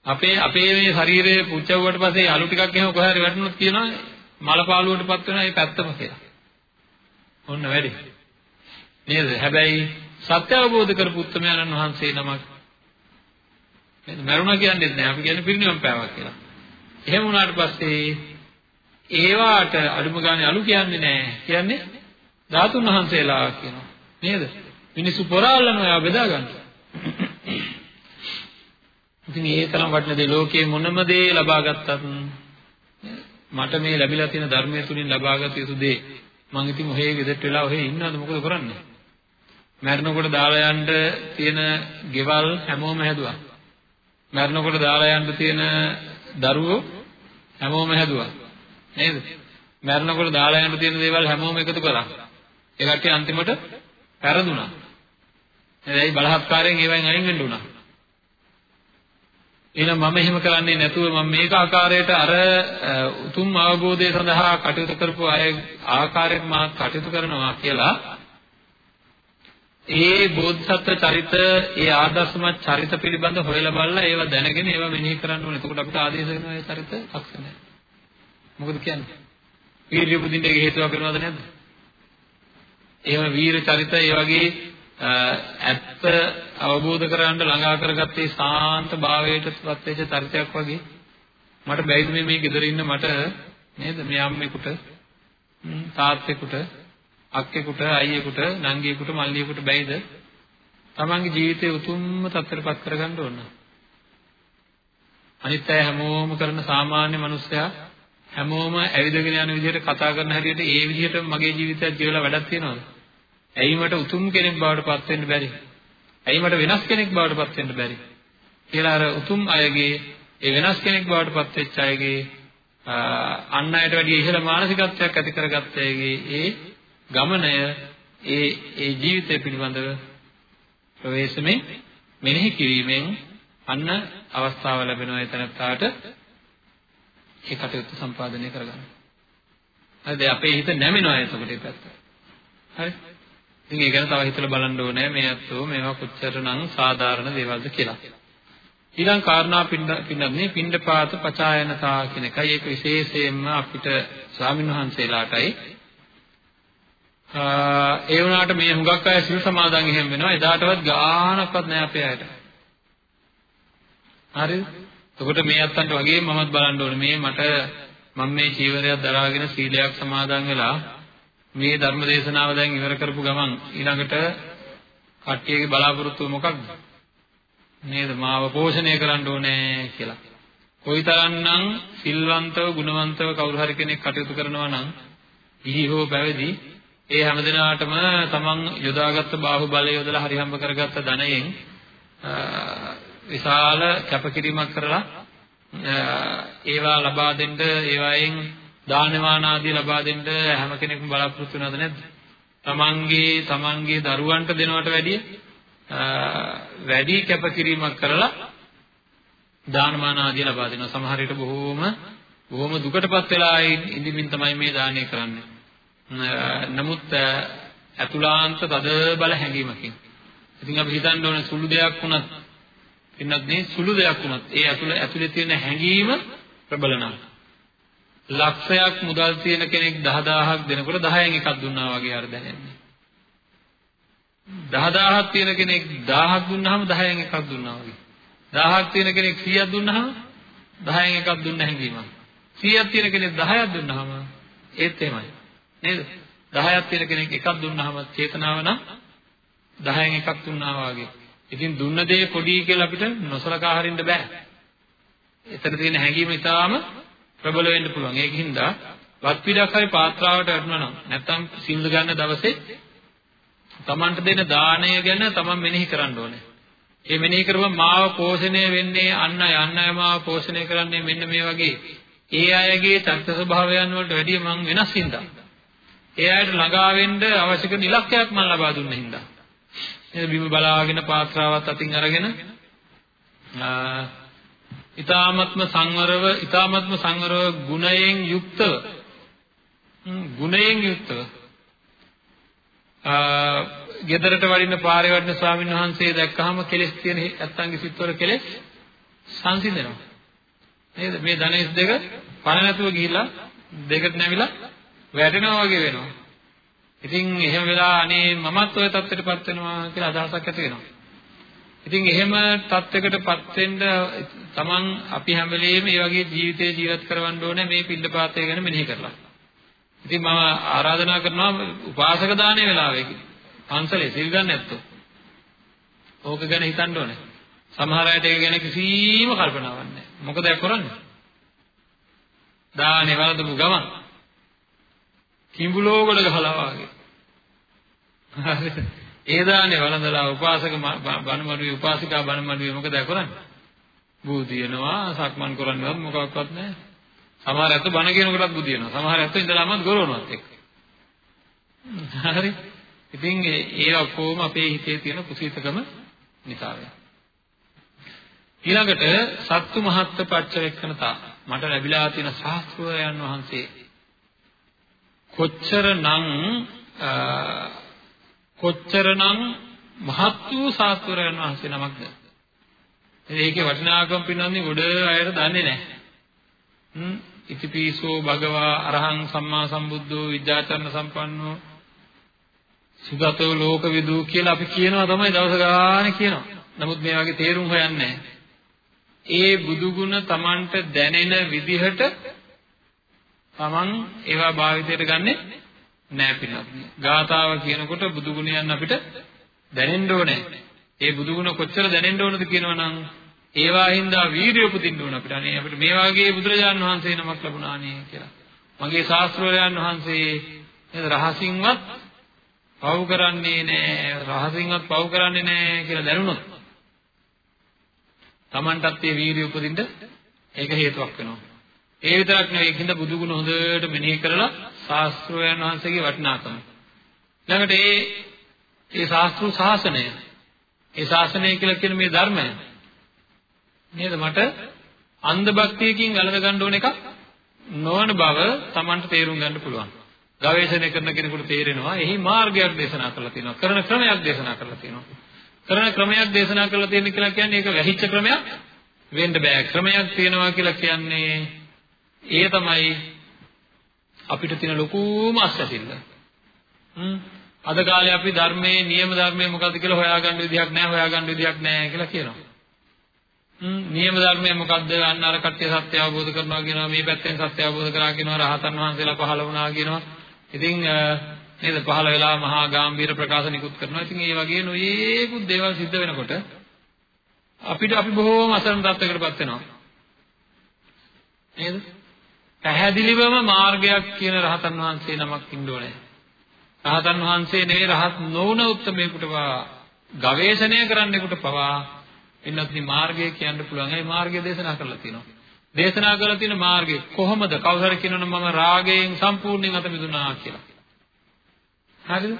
අපේ අපේ මේ ශරීරයේ පුච්චවුවට පස්සේ අලු ටිකක් එහෙම කොහේ හරි වැටුණොත් කියනවා මල පාළුවටපත් වෙනවා ඒ පැත්තම කියලා. ඔන්න වැඩි. නේද? හැබැයි සත්‍ය අවබෝධ කරපු උත්තමයන්න් වහන්සේ නමක් නේද? මරුණා කියන්නේ නැහැ. අපි කියන්නේ පිරිනිවන් පෑවා කියලා. එහෙම වුණාට පස්සේ ඒවාට අඩුම ගානේ අලු කියන්නේ නැහැ. කියන්නේ ධාතුන් වහන්සේලා කියනවා. නේද? මිනිස්සු පොරාලන ඔයා බෙදා ගන්නවා. ඉතින් ඒ තරම් වටින දේ ලෝකයේ මොනම දේ ලබා ගත්තත් මට මේ ලැබිලා තියෙන ධර්මය තුලින් ලබාගත යුතු දේ මං ඉතින් ඔහේ ගෙදරට වෙලා ඔහේ ඉන්නවද? මොකද කරන්නේ? මැරෙනකොට දාලා යන්න තියෙන ගෙවල් හැමෝම හැදුවා. මැරෙනකොට දාලා යන්න තියෙන දරුවෝ හැමෝම හැදුවා. නේද? මැරෙනකොට දාලා යන්න තියෙන දේවල් හැමෝම එකතු කරා ඒ කට්ටිය අන්තිමට පෙරදුනා. එයි බලහත්කාරයෙන් ඒවෙන් අයින් වෙන්න උනා. එහෙනම් මම එහෙම කරන්නේ නැතුව මම මේක ආකාරයට අර උතුම් අවබෝධය සඳහා කටයුතු කරපු අය ආකාරයට මා කටයුතු කරනවා කියලා ඒ බෝධිසත්ව චරිත ඒ ආදර්ශමත් චරිත පිළිබඳ හොයලා බලලා ඒවා දැනගෙන ඒවා මෙනෙහි කරන්න ඕනේ. එතකොට අපිට ආදේශ වෙනවා ඒ චරිත ලක්ෂණය. මොකද කියන්නේ? වීර්ය පුදින්න හේතුවක් වෙනවද නැද්ද? එහෙම වීර චරිත ඒ වගේ ඇත්ත අවබෝධ කරගන්න ළඟා කරගත්තේ සාන්ත භාවයටපත් වෙච්ච චරිතයක් වගේ. මට බැයිද මේ මේ ගෙදර ඉන්න මට? නේද? මේ අම්මෙකුට තාත්තෙකුට අක්කෙකුට අයියෙකුට නංගියෙකුට මල්ලියෙකුට බැයිද? තමන්ගේ ජීවිතේ උතුම්ම තත්ත්වයටපත් කරගන්න ඕන. අනිත් අය හැමෝම කරන සාමාන්‍ය මනුස්සයා හැමෝම ඇවිදගෙන යන විදිහට කතා කරන හැටියට ඒ විදිහට මගේ ජීවිතයක් ගෙවලා වැඩක් තියනවද? ඇයි මට උතුම් කෙනෙක් බවට පත් වෙන්න බැරි? ඇයි මට වෙනස් කෙනෙක් බවට පත් වෙන්න බැරි? කියලා අර උතුම් අයගේ ඒ වෙනස් කෙනෙක් බවට පත් වෙච්ච අයගේ අන් අයට වැඩිය ඉහළ මානසිකත්වයක් ඇති කරගත්ත අයගේ ඒ ගමනය ඒ ඒ ජීවිතය පිළිබඳව ප්‍රවේශමෙන් මෙනෙහි කිරීමෙන් අන්න අවස්ථාව ලැබෙනවා ඒ තැනත්තාට ඒ කටයුත්ත සම්පාදනය කරගන්න. හරිද? අපේ හිත නැමෙනවා එතකොට ඒ පැත්ත. හරි? ඉතින් ඒ ගැන තව හිතලා බලන්න ඕනේ මේ අත්ෝ මේවා කොච්චරනම් සාධාරණ දේවල්ද කියලා. ඊළඟ කාරණා පින්නන්නේ පින්ඩපාත පචායනතා කියන එකයි ඒක විශේෂයෙන්ම අපිට ස්වාමින්වහන්සේලාටයි ඒ වුණාට මේ හුඟක් අය සිල් සමාදන් එහෙම වෙනවා එදාටවත් ගානක්වත් නැහැ අපේ අයට. හරිද? එතකොට මේ අත්තන්ට වගේ මමත් බලන්න ඕනේ මේ මට මම මේ චීවරයක් දරාගෙන සීලයක් සමාදන් වෙලා මේ ධර්ම දේශනාව දැන් ඉවර කරපු ගමන් ඊළඟට කට්ටියගේ බලාපොරොත්තුව මොකක්ද? නේද? මාව පෝෂණය කරන්න ඕනේ කියලා. කොයිතරම්නම් සිල්වන්තව, ගුණවන්තව කවුරු හරි කෙනෙක් කටයුතු කරනවා නම් ඉහි හෝ පැවිදි ඒ හැමදිනාටම තමන් යොදාගත්ත බාහුව බලය යොදලා හරි හම්බ කරගත්ත ධනයෙන් විශාල කැපකිරීමක් කරලා ඒවා ලබා දෙන්න ඒවායින් දානමාන ආදී ලබා දෙන්න හැම කෙනෙක්ම බලාපොරොත්තු වෙනවද නැද්ද? තමන්ගේ තමන්ගේ දරුවන්ට දෙනවට වැඩිය වැඩි කැපකිරීමක් කරලා දානමාන ආදී ලබා දෙනවා. සමහර විට බොහෝම බොහෝම දුකටපත් වෙලා ඉඳිමින් තමයි මේ දානය කරන්නේ. නමුත් අතුලාන්ත තද බල හැඟීමකින්. ඉතින් අපි හිතන්න ඕනේ සුළු දෙයක් වුණත් එන්නත් මේ සුළු දෙයක් වුණත් ඒ ඇතුළ ඇතුලේ තියෙන හැඟීම ප්‍රබල නම් ලක්ෂයක් මුදල් තියෙන කෙනෙක් 10000ක් දෙනකොට 10න් එකක් දුන්නා වගේ අර දැනෙන්නේ. 10000ක් තියෙන කෙනෙක් 1000ක් දුන්නාම 10න් එකක් දුන්නා වගේ. 1000ක් තියෙන කෙනෙක් 100ක් දුන්නාම 10න් එකක් දුන්න හැඟීමක්. 100ක් තියෙන කෙනෙක් 10ක් දුන්නාම ඒත් එහෙමයි. නේද? 10ක් තියෙන කෙනෙක් එකක් දුන්නාම චේතනාව නම් 10න් එකක් දුන්නා වගේ. ඉතින් දුන්න දේ පොඩි කියලා අපිට නොසලකා හරින්න බෑ. එතන තියෙන හැඟීම ඊටාම ප්‍රබල වෙන්න පුළුවන්. ඒකින්ද වත් පිටක් හරි පාත්‍රාවට වැටුණා නම් නැත්තම් සිල් ගන්න දවසේ Tamanට දෙන දාණය ගැන Taman මෙනෙහි කරන්න ඕනේ. ඒ මෙනෙහි කරපුවම මාව පෝෂණය වෙන්නේ අන්න අය අන්න අය මාව පෝෂණය කරන්නේ මෙන්න මේ වගේ ඒ අයගේ චර්ත ස්වභාවයන් වලට වැඩිය මං වෙනස් හින්දා. ඒ අයට ළඟා වෙන්න අවශ්‍ය කරන ඉලක්කයක් මම ලබා දුන්න හින්දා. එන බිම බලාගෙන පාත්‍රාවත් අතින් අරගෙන ඊ타මත්ම සංවරව ඊ타මත්ම සංවරව ගුණයෙන් යුක්තව ගුණයෙන් යුක්තව ගෙදරට වඩින්න පාරේ වඩින ස්වාමීන් වහන්සේ දැක්කහම කෙලස් තියෙන ඇත්තන්ගේ සිත්වල කෙලස් සංසිඳෙනවා. නේද? මේ ධනෙස් දෙක පණ නැතුව ගිහිලා දෙකට නැවිලා වැටෙනවා වගේ වෙනවා. ඉතින් එහෙම වෙලා අනේ මමත් ওই தත්ත්වයටපත් වෙනවා කියලා අදහසක් ඇති වෙනවා. ඉතින් එහෙම තත්යකටපත් වෙන්න තමන් අපි හැම වෙලෙම මේ වගේ ජීවිතේ ජීවත් කරවන්න ඕනේ මේ පිළිපාතය ගැන මෙනෙහි කරලා. ඉතින් මම ආරාධනා කරනවා උපාසක දානේ වෙලාවෙකදී පන්සලේ සිල් ගන්න නැත්තෝ. ඕක ගැන හිතන්න ඕනේ. සමහර අයට ඒක ගැන කිසිම කල්පනාවක් නැහැ. මොකද ඒක කරන්නේ? දානේ වලදපු ගමන් කිඹුලෝගල ගහලා වගේ. හරිද? ඒ දානේ වළඳලා උපාසක බණමඩුවේ උපාසිකා බණමඩුවේ මොකද කරන්නේ? බුදියනවා සක්මන් කරන්නවත් මොකක්වත් නැහැ. සමහර අය බණ කියනකොටත් බුදියනවා. සමහර අය ඉඳලාමත් ගොරවනවත් එක්ක. හරි. ඉතින් ඒ ඔක්කොම අපේ හිතේ තියෙන කුසීතකම නිසා ඊළඟට සත්තු මහත්ත පච්චවෙක්කනතා මට ලැබිලා තියෙන ශාස්ත්‍රයන් වහන්සේ කොච්චරනම් කොච්චරනම් මහත් වූ ශාස්ත්‍රයන් වහන්සේ නමක්ද? ඒකේ වටිනාකම පින්නන්නේ ගොඩ අයට දන්නේ නැහැ. හ්ම්. ඉතිපිසෝ භගවා අරහං සම්මා සම්බුද්ධෝ විද්‍යාචරණ සම්පන්නෝ සුගතෝ ලෝකවිදු කියලා අපි කියනවා තමයි දවස ගානේ කියනවා. නමුත් මේ වගේ තේරුම් හොයන්නේ ඒ බුදු ගුණ Tamanට දැනෙන විදිහට Taman ඒවා භාවිතයට ගන්නෙ නෑ පිළිගන්න. ගාතාව කියනකොට බුදු ගුණයන් අපිට දැනෙන්න ඕනේ. ඒ බුදු ගුණ කොච්චර දැනෙන්න ඕනද කියනවනම් ඒවා හින්දා වීරිය උපදින්න ඕන අපිට. අනේ අපිට මේ වගේ බුදුරජාන් වහන්සේ නමක් ලැබුණානේ කියලා. මගේ ශාස්ත්‍රවලයන් වහන්සේ නේද රහසින්වත් පව් කරන්නේ නැහැ රහසින්වත් පව් කරන්නේ නැහැ කියලා දැනුණොත් Tamanටත් මේ වීරිය උපදින්න ඒක හේතුවක් වෙනවා. ඒ විතරක් නෙවෙයි ඒකින්ද බුදු ගුණ හොඳට මෙනෙහි කරලා ශාස්ත්‍රයන් වහන්සේගේ වටිනාකම. ළඟට ඒ ඒ ශාස්ත්‍රු ශාසනය. ඒ ශාසනය කියලා කියන මේ ධර්මය. නේද මට? අන්ධ භක්තියකින් වැළඳ ගන්න ඕන එකක් නොවන බව Tamanට තේරුම් ගන්න පුළුවන්. ගවේෂණය කරන කෙනෙකුට තේරෙනවා. එහි මාර්ගයක් දේශනා කරලා තියෙනවා. කරන ක්‍රමයක් දේශනා කරලා තියෙනවා. කරන ක්‍රමයක් දේශනා කරලා තියෙන කියලා කියන්නේ ඒක වැහිච්ච ක්‍රමයක් වෙන්න බෑ. ක්‍රමයක් තියෙනවා කියලා කියන්නේ ඒ තමයි අපිට තියෙන ලොකුම අස්වැසිල්ල අද කාලේ අපි ධර්මයේ නියම ධර්මයේ මොකද්ද කියලා හොයාගන්න විදිහක් නැහැ හොයාගන්න විදිහක් නැහැ කියලා කියනවා නියම ධර්මය මොකද්ද? අන්න අර කට්ටිය සත්‍ය අවබෝධ කරනවා කියනවා මේ පැත්තෙන් සත්‍ය අවබෝධ කරා කියනවා රහතන් වහන්සේලා පහළ වුණා කියනවා ඉතින් නේද පහළ වෙලා මහා ගාම්භීර ප්‍රකාශ නිකුත් කරනවා. ඉතින් ඒ වගේ නොයේකුත් දේවල් සිද්ධ වෙනකොට අපිට අපි බොහෝම අසරණ තත්ත්වයකටපත් වෙනවා. නේද? පැහැදිලිවම මාර්ගයක් කියන රහතන් වහන්සේ නමක් ඉන්න ඕනේ. රහතන් වහන්සේ නෙවෙයි රහත් නොවුන උත්මේකට පවා ගවේෂණය කරන්නෙකුට පවා එන්නත් මේ මාර්ගය කියන්න පුළුවන්. ඒ මාර්ගය දේශනා කරලා තියෙනවා. දේශනා කරලා තියෙන මාර්ගය කොහොමද? කවුරු හරි කියනවනම් මම රාගයෙන් සම්පූර්ණයෙන් අත මිදුණා කියලා. හරිද?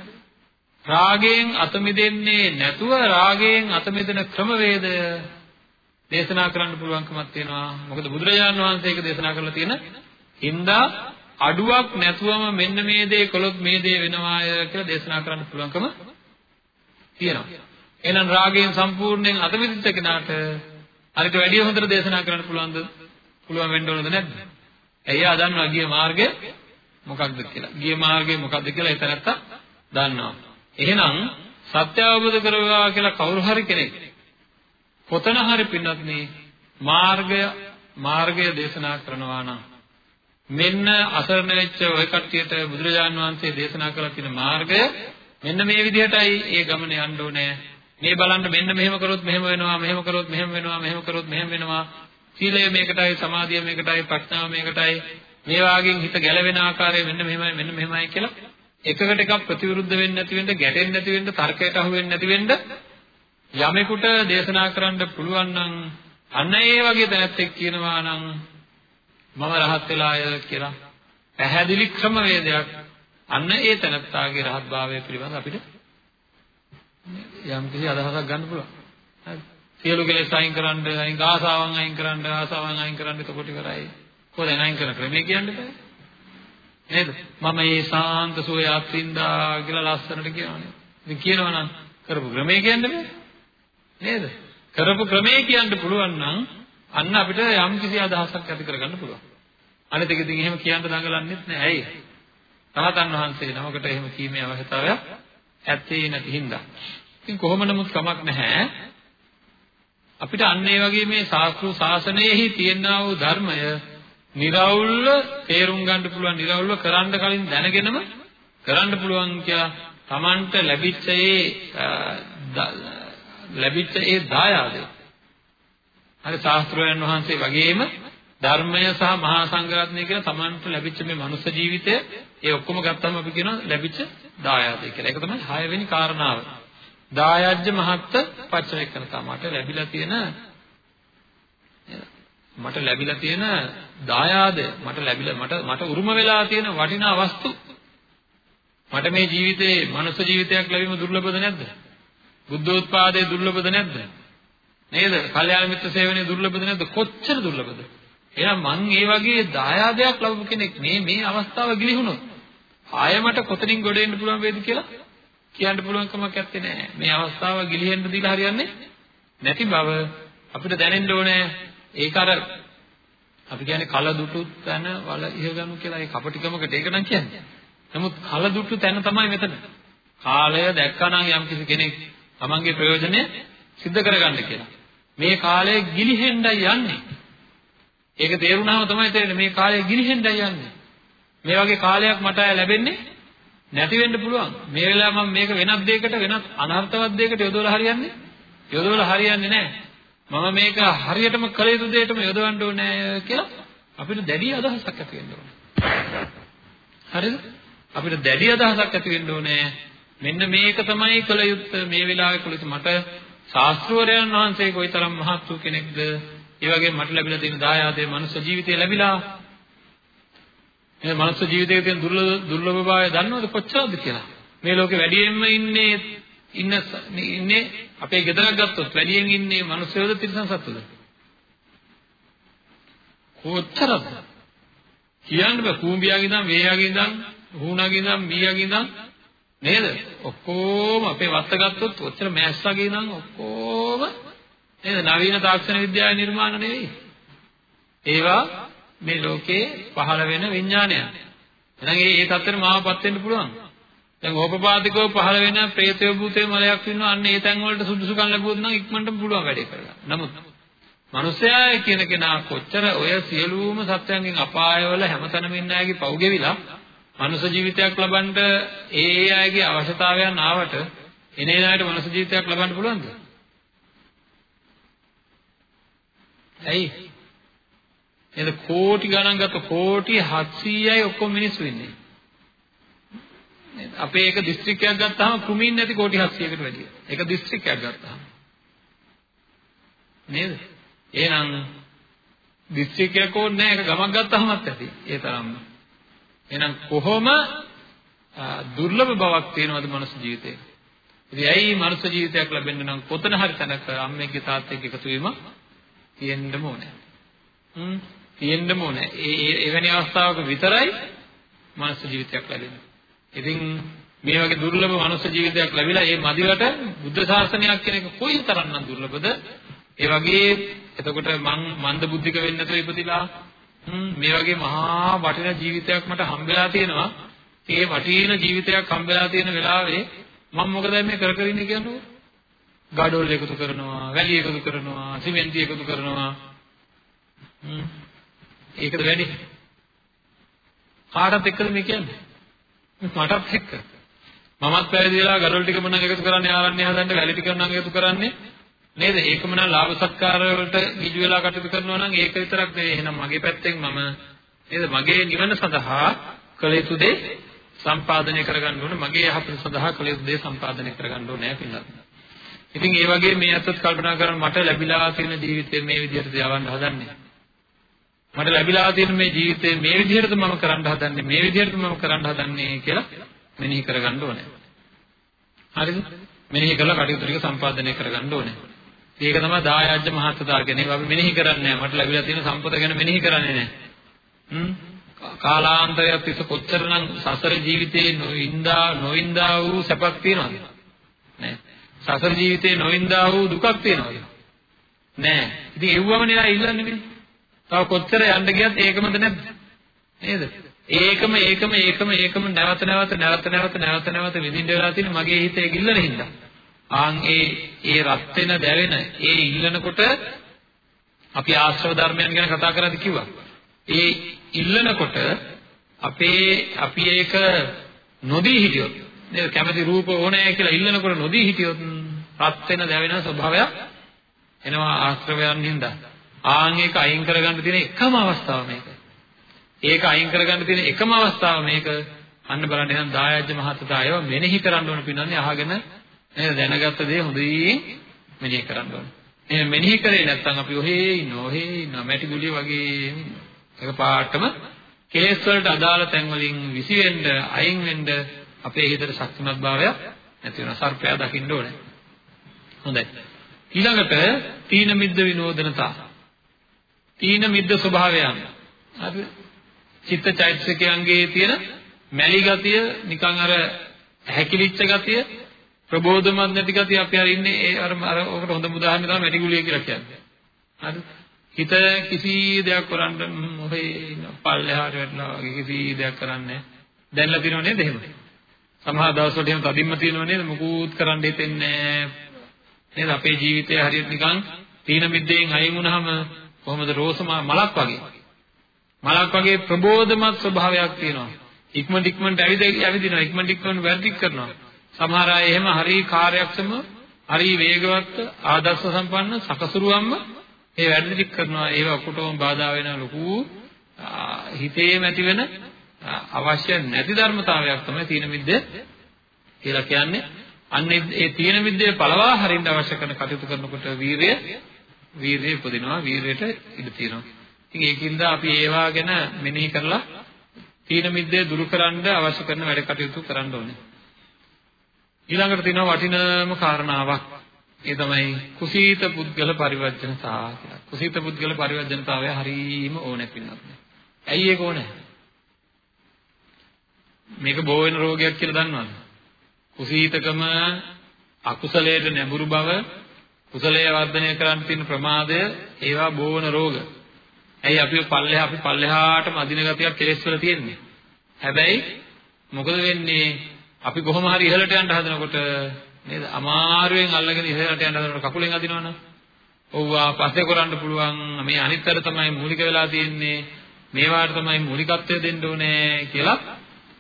රාගයෙන් අත මිදෙන්නේ නැතුව රාගයෙන් අත මිදෙන ක්‍රමවේදය දේශනා කරන්න පුළුවන්කමක් තියෙනවා. මොකද බුදුරජාණන් වහන්සේ ඒක දේශනා කරලා තියෙන හින්දා අඩුවක් නැතුවම මෙන්න මේ දේ කළොත් මේ දේ වෙනවාය කියලා දේශනා කරන්න පුළුවන්කම තියෙනවා. එහෙනම් රාගයෙන් සම්පූර්ණයෙන් අත මිදිච්ච කෙනාට අරිට වැඩිය හොඳට දේශනා කරන්න පුළුවන්ද? පුළුවන් වෙන්න ඕනද නැද්ද? එයා දන්නවා ගිය මාර්ගය මොකක්ද කියලා. ගිය මාර්ගය මොකක්ද කියලා ඒ තැනත්තා දන්නවා. එහෙනම් සත්‍ය අවබෝධ කරගා කියලා කවුරු හරි කෙනෙක් කොතන හරි පින්වත්නි මාර්ගය මාර්ගය දේශනා කරනවා නම් මෙන්න අසරණ වෙච්ච ඔය කට්ටියට බුදුරජාන් වහන්සේ දේශනා කරලා තියෙන මාර්ගය මෙන්න මේ විදිහටයි ඒ ගමන යන්න ඕනේ. මේ බලන්න මෙන්න මෙහෙම කරොත් මෙහෙම වෙනවා, මෙහෙම කරොත් මෙහෙම වෙනවා, මෙහෙම කරොත් මෙහෙම වෙනවා. සීලය මේකටයි, සමාධිය මේකටයි, ප්‍රඥාව මේකටයි. මේ වාගෙන් හිත ගැලවෙන ආකාරය මෙන්න මෙහෙමයි, මෙන්න මෙහෙමයි කියලා එකකට එකක් ප්‍රතිවිරුද්ධ වෙන්නේ නැති වෙන්න, ගැටෙන්නේ නැති වෙන්න, තර්කයට අහු වෙන්නේ නැති වෙන්න යමෙකුට දේශනා කරන්න පුළුවන් නම් අන්න ඒ වගේ දැනත්තෙක් කියනවා නම් මම රහත් වෙලාය කියලා පැහැදිලි ක්‍රමවේදයක් අන්න ඒ තැනත්තාගේ රහත් භාවය පිළිබඳ අපිට යම් කිසි අදහසක් ගන්න පුළුවන්. හරි. සියලු කෙලෙස් අයින් කරන්න, අයින් ආසාවන් අයින් කරන්න, ආසාවන් අයින් කරන්න එතකොට ඉවරයි. කොහෙන් අයින් කරන ක්‍රමය කියන්න බෑ. නේද? මම මේ සාන්ත සෝයාත් වින්දා කියලා ලස්සනට කියනවානේ. ඉතින් කියනවා නම් කරපු ක්‍රමය කියන්න බෑ. නේද? කරපු ක්‍රමය කියන්න පුළුවන් නම් අන්න අපිට යම්කිසි අදහසක් ඇති කරගන්න පුළුවන්. අනිත් එක ඉතින් එහෙම කියන්න දඟලන්නෙත් නෑ. ඇයි? රහතන් වහන්සේ නමකට එහෙම කීමේ අවශ්‍යතාවයක් ඇත්තේ නැති හින්දා. ඉතින් කොහොම නමුත් කමක් නැහැ. අපිට අන්න ඒ වගේ මේ ශාස්ත්‍රු ශාසනයෙහි තියෙනා වූ ධර්මය निराවුල්ව තේරුම් ගන්න පුළුවන්, निराවුල්ව කරන්න කලින් දැනගෙනම කරන්න පුළුවන් කියලා Tamanට ලැබිච්ච ඒ ලැබිච්ච ඒ දායාදේ හරි ශාස්ත්‍රයන් වහන්සේ වගේම ධර්මය සහ මහා සංඝරත්නය කියලා Tamanට ලැබිච්ච මේ මනුෂ්‍ය ජීවිතය ඒ ඔක්කොම ගත්තම අපි කියනවා ලැබිච්ච දායාදය කියලා. ඒක තමයි 6 වෙනි කාරණාව. දායජ්‍ය මහත්ත පච්චවේකනතා මට ලැබිලා තියෙන මට ලැබිලා තියෙන දායාදය මට ලැබිලා මට මට උරුම වෙලා තියෙන වටිනා වස්තු මට මේ ජීවිතේ මනුෂ්‍ය ජීවිතයක් ලැබීම දුර්ලභද නැද්ද? බුද්ධෝත්පාදයේ දුර්ලභද නැද්ද? නේද? කල්යාණ මිත්‍ර සේවනයේ දුර්ලභද නැද්ද? කොච්චර දුර්ලභද? එහෙනම් මං ඒ වගේ දායාදයක් ලැබපු කෙනෙක් මේ මේ අවස්ථාව ගිලිහුණොත් ආයෙ මට කොතනින් ගොඩ එන්න පුළුවන් වේද කියලා කියන්න පුළුවන් කමක් නැත්තේ නෑ. මේ අවස්ථාව ගිලිහෙන්න දීලා හරියන්නේ නැති බව අපිට දැනෙන්න ඕනේ. ඒක අර අපි කියන්නේ කල දුටු තැන වල ඉහගනු කියලා ඒ කපටිකමකට ඒක නම් කියන්නේ. නමුත් කල දුටු තැන තමයි මෙතන. කාලය දැක්කනම් යම් කිසි කෙනෙක් තමන්ගේ ප්‍රයෝජනය සිද්ධ කරගන්න කියලා. මේ කාලය ගිලිහෙන්නයි යන්නේ. ඒක තේරුණාම තමයි තේරෙන්නේ මේ කාලය ගිලිහෙන්නයි යන්නේ. මේ වගේ කාලයක් මට ලැබෙන්නේ නැති වෙන්න පුළුවන්. මේ වෙලාව මම මේක වෙනත් දෙයකට වෙනත් අනර්ථවත් දෙයකට යොදවලා හරියන්නේ යොදවලා හරියන්නේ නැහැ. මම මේක හරියටම කළ යුතු දෙයටම යොදවන්න ඕනේ කියලා අපිට දැඩි අදහසක් ඇති වෙන්න ඕනේ. හරිද? අපිට දැඩි අදහසක් ඇති වෙන්න ඕනේ. මෙන්න මේක තමයි කළ යුත්තේ මේ වෙලාවේ කළ යුතු මට ශාස්ත්‍රවරයන් වහන්සේ කොයිතරම් මහත් වූ කෙනෙක්ද? ඒ වගේම මට ලැබිලා තියෙන දායාදයේ මනුෂ්‍ය ජීවිතය ලැබිලා. මේ මනුෂ්‍ය ජීවිතයේ තියෙන දුර්ලභ දුර්ලභභාවය දන්නවද කොච්චරද කියලා? මේ ලෝකේ වැඩියෙන්ම ඉන්නේ ඉන්න ඉන්නේ අපේ ගෙදරක් ගත්තොත් වැඩියෙන් ඉන්නේ මනුස්සයෝද තිරිසන් සත්තුද කොච්චරද? කියන්න බෑ. කූඹියාගේ ඉඳන් වේයාගේ ඉඳන් හුණාගේ ඉඳන් මීයාගේ ඉඳන් නේද? ඔක්කොම අපේ වත්ත ගත්තොත් ඔච්චර මෑස්සගේ ඉඳන් ඔක්කොම නේද? නවීන තාක්ෂණ විද්‍යාවේ නිර්මාණ නෙවෙයි. ඒවා මේ ලෝකේ පහළ වෙන විඥානයන් එහෙනම් ඒ ඒ තත්ත්වෙට මාවපත් වෙන්න පුළුවන්. දැන් ඕපපාතිකව පහළ වෙන പ്രേතය භූතේ මලයක් ඉන්නවා අන්න ඒ තැන් වලට සුදුසුකම් ලැබුවොත් නම් ඉක්මනටම පුළුවන් වැඩේ කරගන්න. නමුත් මිනිසයා කියන කෙනා කොච්චර ඔය සියලුම සත්‍යයන්ගෙන් අපායවල හැමතැනම ඉන්න අයගේ පව් ගෙවිලා මනුෂ්‍ය ජීවිතයක් ලබන්න ඒ ඒ අයගේ අවශ්‍යතාවයන් ආවට එනේ ණයට මනුෂ්‍ය ජීවිතයක් ලබන්න පුළුවන්ද? ඇයි? එද කෝටි ගණන් ගත්ත කෝටි 700යි ඔක්කොම මිනිස්සු ඉන්නේ. නේද? අපේ එක දිස්ත්‍රික්කයක් ගත්තාම කුමින් නැති කෝටි 700කට වැඩිය. එක දිස්ත්‍රික්කයක් ගත්තාම. නේද? එහෙනම් දිස්ත්‍රික්කයක් ඕනේ නැහැ එක ගමක් ගත්තාමත් ඇති. ඒ තරම්ම. එහෙනම් කොහොම දුර්ලභ බවක් තියෙනවද මනුස්ස ජීවිතේ? ඉතින් ඇයි මනුස්ස ජීවිතයක් ලැබෙන්න නම් කොතන හරි තැනක අම්මෙක්ගේ තාත්තෙක්ගේ එකතු වීම තියෙන්නම ඕනේ. හ්ම් තියෙන්නම ඕනේ. ඒ එවැනි අවස්ථාවක විතරයි මනුස්ස ජීවිතයක් ලැබෙන්නේ. ඉතින් මේ වගේ දුර්ලභ මනුෂ්‍ය ජීවිතයක් ලැබිලා ඒ මදිවට බුද්ධ ශාසනයක් කියන එක කොයි තරම්නම් දුර්ලභද? ඒ වගේ එතකොට මං මන්ද බුද්ධික වෙන්න නැතුව ඉපදිලා මේ වගේ මහා වටිනා ජීවිතයක් මට හම්බෙලා තියෙනවා. ඒ වටිනා ජීවිතයක් හම්බෙලා තියෙන වෙලාවේ මම මොකද මේ කර කර ඉන්නේ කියන්නේ? ගඩොල් එකතු කරනවා, වැලි එකතු කරනවා, සිමෙන්ති එකතු කරනවා. හ්ම්. ඒකද වැඩි? කාටත් එක්කද මේ කියන්නේ? මටත් එක්ක. මමත් පැවිදිලා ගඩොල් ටික මොනවාද එකතු කරන්නේ ආරණ්‍ය හදන්න වැලි ටික නම් එකතු කරන්නේ නේද? ඒකම නම් ලාභ සත්කාර වලට ගිජු වෙලා කටයුතු කරනවා නම් ඒක විතරක් නෙවෙයි. එහෙනම් මගේ පැත්තෙන් මම නේද? මගේ නිවන සඳහා කළ යුතු දේ සම්පාදනය කරගන්න ඕනේ. මගේ යහපත සඳහා කළ යුතු දේ සම්පාදනය කරගන්න ඕනේ පින්නත්. ඉතින් ඒ වගේ මේ අතත් කල්පනා කරන මට ලැබිලා තියෙන ජීවිතේ මේ විදිහට යවන්න හදන්නේ. මට ලැබිලා තියෙන මේ ජීවිතේ මේ විදිහටද මම කරන්න හදන්නේ මේ විදිහටද මම කරන්න හදන්නේ කියලා මෙනෙහි කරගන්න ඕනේ. හරිද? මෙනෙහි කරලා කටයුතු ටික සම්පාදනය කරගන්න ඕනේ. ඒක තමයි දායාජ්‍ය මහත්තා කියන්නේ. අපි මෙනෙහි කරන්නේ නැහැ. මට ලැබිලා තියෙන සම්පත ගැන මෙනෙහි කරන්නේ නැහැ. හ්ම් කාලාන්තරයක් තිස්ස කොච්චරනම් සසර ජීවිතේ නොඉඳා නොඉඳා වූ සැපක් තියනවද? නැහැ. සසර ජීවිතේ නොඉඳා වූ දුකක් තියනවද? නැහැ. ඉතින් එව්වම නේ ඉල්ලන්නේ මේ. තව කොච්චර යන්න ගියත් ඒකමද නැද්ද? නේද? ඒකම ඒකම ඒකම ඒකම නැවත නැවත නැවත නැවත නැවත නැවත විඳින්න වෙලා තියෙන මගේ හිතේ ගිල්ලන හින්දා. ආන් ඒ ඒ රත් වෙන දැවෙන ඒ ඉල්ලනකොට අපි ආශ්‍රව ධර්මයන් ගැන කතා කරද්දී කිව්වා. ඒ ඉල්ලනකොට අපේ අපි ඒක නොදී හිටියොත් නේද කැමති රූප ඕනෑ කියලා ඉල්ලනකොට නොදී හිටියොත් රත් වෙන දැවෙන ස්වභාවයක් එනවා ආශ්‍රවයන් හින්දා. ආන් ඒක අයින් කරගන්න තියෙන එකම අවස්ථාව මේක. ඒක අයින් කරගන්න තියෙන එකම අවස්ථාව මේක. අන්න බලන්න එහෙනම් දායජ්‍ය මහත්තයා ඒවා මෙනෙහි කරන්න ඕන පින්නන්නේ අහගෙන නේද දැනගත්ත දේ හොඳින් මෙනෙහි කරන්න ඕනේ. එහෙනම් මෙනෙහි කරේ නැත්නම් අපි ඔහේ ඉන්න ඔහේ ඉන්න මැටි ගුලිය වගේ එක පාටම කෙලෙස් වලට අදාළ තැන් වලින් විසි වෙන්න අයින් වෙන්න අපේ හිතට ශක්තිමත් භාවයක් නැති වෙනවා. සර්පයා දකින්න ඕනේ. හොඳයි. ඊළඟට තීන මිද්ද විනෝදනතා. තීන මිද්ද ස්වභාවයන්. හරි. චිත්ත චෛතසිකයන්ගේ තියෙන මැලි ගතිය නිකන් අර හැකිලිච්ච ගතිය ප්‍රබෝධමත් නැති ගතිය අපි අර ඉන්නේ ඒ අර අර ඔකට හොඳම උදාහරණය තමයි මැටිගුලිය කියලා කියන්නේ. හරි. හිත කිසි දෙයක් කරන්න ඔහේ පල්ලෙහාට වැටෙනවා වගේ කිසි දෙයක් කරන්නේ දැන්ලා තියෙනව නේද එහෙම? සමහර දවස්වල එහෙම තදින්ම තියෙනව නේද? මුකුත් කරන්න හිතෙන්නේ නේද? අපේ ජීවිතය හරියට නිකන් තීන මිද්දෙන් අයින් වුණාම කොහොමද රෝස මලක් වගේ. මලක් වගේ ප්‍රබෝධමත් ස්වභාවයක් තියෙනවා. ඉක්මනට ඉක්මනට ඇවිද ඇවිදිනවා. ඉක්මනට ඉක්මනට වැඩි කරනවා. සමහර අය එහෙම හරි කාර්යක්ෂම හරි වේගවත් ආදර්ශ සම්පන්න සකසුරුවම්ම ඒ වැඩ ටික කරනවා. ඒව ඔක්කොටම බාධා වෙන ලොකු හිතේම ඇති වෙන අවශ්‍ය නැති ධර්මතාවයක් තමයි තීන මිද්ද කියලා කියන්නේ. අන්න ඒ තීන මිද්දේ පළවා හරින්න අවශ්‍ය කරන කටයුතු කරනකොට වීරිය වීරිය උපදිනවා. වීරියට ඉඩ තියෙනවා. ඉතින් ඒකින්ද අපි ඒවා ගැන මෙනෙහි කරලා තීන මිද්දේ දුරු කරන්න අවශ්‍ය කරන වැඩ කටයුතු කරන්න ඕනේ. ඊළඟට තියෙනවා වටිනම කාරණාවක්. ඒ තමයි කුසීත පුද්ගල පරිවර්ජනතාව කියලා. කුසීත පුද්ගල පරිවර්ජනතාවය හරීම ඕනේ පින්නත්. ඇයි ඒක ඕනේ? මේක බෝ වෙන රෝගයක් කියලා දන්නවද? කුසීතකම අකුසලයට නැඹුරු බව කුසලයේ වර්ධනය කරන්න තියෙන ප්‍රමාදය ඒවා බෝ වෙන රෝග. ඇයි අපි පල්ලෙහා අපි පල්ලෙහාටම අදින ගතියක් කෙලෙස් වල තියෙන්නේ. හැබැයි මොකද වෙන්නේ අපි කොහොම හරි ඉහළට යන්න හදනකොට නේද අමාරුවෙන් අල්ලගෙන ඉහළට යන්න හදනකොට කකුලෙන් අදිනවනේ. ඔව්වා පස්සේ කරන්න පුළුවන් මේ අනිත්තර තමයි මූලික වෙලා තියෙන්නේ. මේවාට තමයි මූලිකත්වය දෙන්න ඕනේ කියලා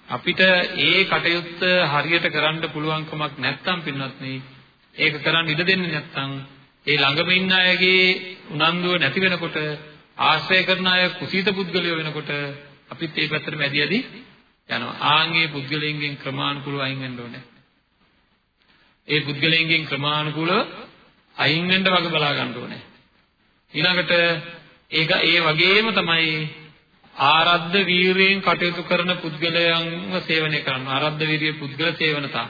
අපිට ඒ කටයුත්ත හරියට කරන්න පුළුවන්කමක් නැත්නම් පින්වත්නි ඒක කරන්න ඉඩ දෙන්නේ නැත්නම් ඒ ළඟම ඉන්න අයගේ උනන්දුව නැති වෙනකොට ආශ්‍රය කරන අය කුසීත පුද්ගලයෝ වෙනකොට අපිත් ඒ පැත්තට මැදියදී යනවා. ආන්ගේ පුද්ගලයන්ගෙන් ක්‍රමානුකූලව අයින් වෙන්න ඕනේ. ඒ පුද්ගලයන්ගෙන් ක්‍රමානුකූලව අයින් වෙන්න වග බලා ගන්න ඕනේ. ඊළඟට ඒක ඒ වගේම තමයි ආරද්ධ වීරයෙන් කටයුතු කරන පුද්ගලයන්ව සේවනය කරනවා. ආරද්ධ වීරිය පුද්ගල සේවනතා.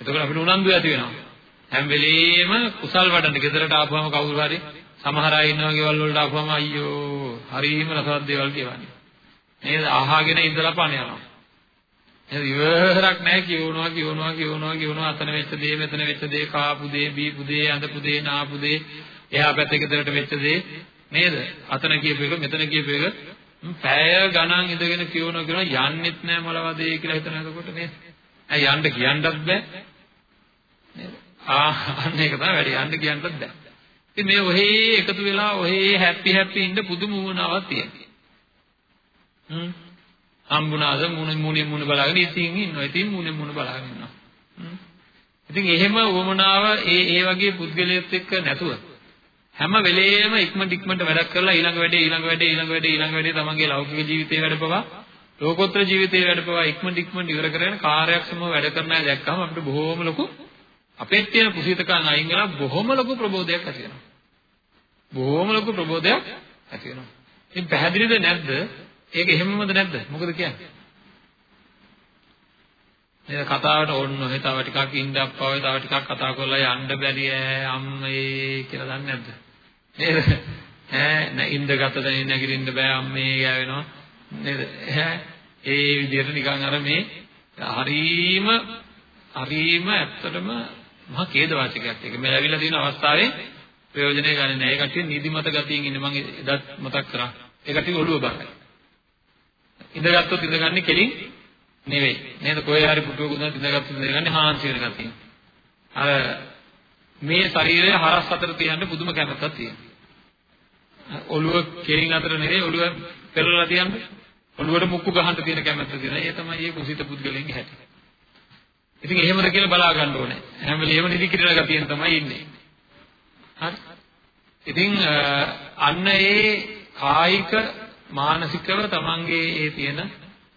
එතකොට අපිට උනන්දු ඇති වෙනවා. හැම වෙලෙම කුසල් වඩන්න ගෙදරට ආපුවම කවුරු හරි සමහර අය ඉන්නවා ගෙවල් වලට ආපුවම අයියෝ හරිම රසවත් දේවල් කියවන්නේ. නේද? අහගෙන ඉඳලා පණ යනවා. එහෙනම් ඉවරක් නැහැ කියවනවා කියවනවා කියවනවා කියවනවා අතන වෙච්ච දේ මෙතන වෙච්ච දේ කාපු දේ බීපු දේ අඳපු දේ නාපු දේ එහා පැත්තේ ගෙදරට වෙච්ච දේ නේද? අතන කියපු එක මෙතන කියපු එක. පැය ගණන් ඉඳගෙන කියවනවා කියනවා යන්නෙත් නැහැ මොලවදේ කියලා හිතන එතකොට නේද? ඇයි යන්න කියන්නත් බෑ? නේද? ආ අන්න ඒක තමයි වැඩි. යන්න කියන්නත් බෑ. ඉතින් මේ ඔහේ එකතු වෙලා ඔහේ හැපි හැපි ඉන්න පුදුම වුණාවක් තියෙනවා. හ්ම්. හම්බුණාද මුණ මුණින් මුණ බලාගෙන ඉතින් ඉන්නවා. ඉතින් මුණින් මුණ බලාගෙන ඉන්නවා. ඉතින් එහෙම වමනාව ඒ ඒ වගේ පුද්ගලයෙක් එක්ක නැතුව හැම වෙලේම ඉක්මනට ඉක්මනට වැඩක් කරලා ඊළඟ වැඩේ ඊළඟ වැඩේ ඊළඟ වැඩේ ඊළඟ වැඩේ තමන්ගේ ලෞකික ජීවිතේ වැඩපවා ලෝකෝත්තර ජීවිතේ වැඩපවා ඉක්මනට ඉක්මනට ඉවර කරගෙන කාර්යක්ෂමව වැඩ කරන අය දැක්කම අපිට බොහෝම ලොකු අපේ තියෙන කුසීතකම් අයින් වෙලා බොහොම ලොකු ප්‍රබෝධයක් ඇති වෙනවා. බොහොම ලොකු ප්‍රබෝධයක් ඇති වෙනවා. ඉතින් පැහැදිලිද නැද්ද ඒක එහෙමමද නැද්ද? මොකද කියන්නේ? නේද කතාවට ඕන්න ඔහෙ තව ටිකක් ඉඳප්පා ඔය තව ටිකක් කතා කරලා යන්න බැරි ඈ අම්මේ කියලා දන්නේ නැද්ද? නේද? ඈ නැ ඉඳගත දැන නැගිටින්න බෑ අම්මේ ගෑවෙනවා. නේද? ඈ ඒ විදිහට නිකන් අර මේ හරීම හරීම ඇත්තටම මහා ඛේදවාචකයක් ඒක. මේ ලැබිලා තියෙන අවස්ථාවේ ප්‍රයෝජනෙ ගන්න නෑ. ඒ කට්ටිය නිදිමත ගතියින් ඉන්නේ මම එදත් මතක් කරා. ඒ කට්ටිය ඔළුව බරයි. ඉඳගත්තොත් ඉඳගන්නේ කෙලින් නෙවෙයි. නේද? කොහේ හරි පුටුවක උනත් ඉඳගත්තොත් ඉඳගන්නේ හාන්සි වෙන ගතිය. අර මේ ශරීරය හරස් අතර තියන්න පුදුම කැමැත්තක් තියෙනවා. ඔළුව කෙලින් අතර නෙවෙයි ඔළුව පෙරලලා තියන්න. ඔළුවට මුක්කු ගහන්න තියෙන කැමැත්ත තියෙනවා. ඒ තමයි මේ කුසිත පුද්ගලයන්ගේ හැටි. ඉතින් එහෙමද කියලා බලා ගන්න ඕනේ. හැම වෙලේම නිදි කිරණ ගතියෙන් තමයි ඉන්නේ. හරි. ඉතින් අන්න ඒ කායික මානසිකව තමන්ගේ ඒ තියෙන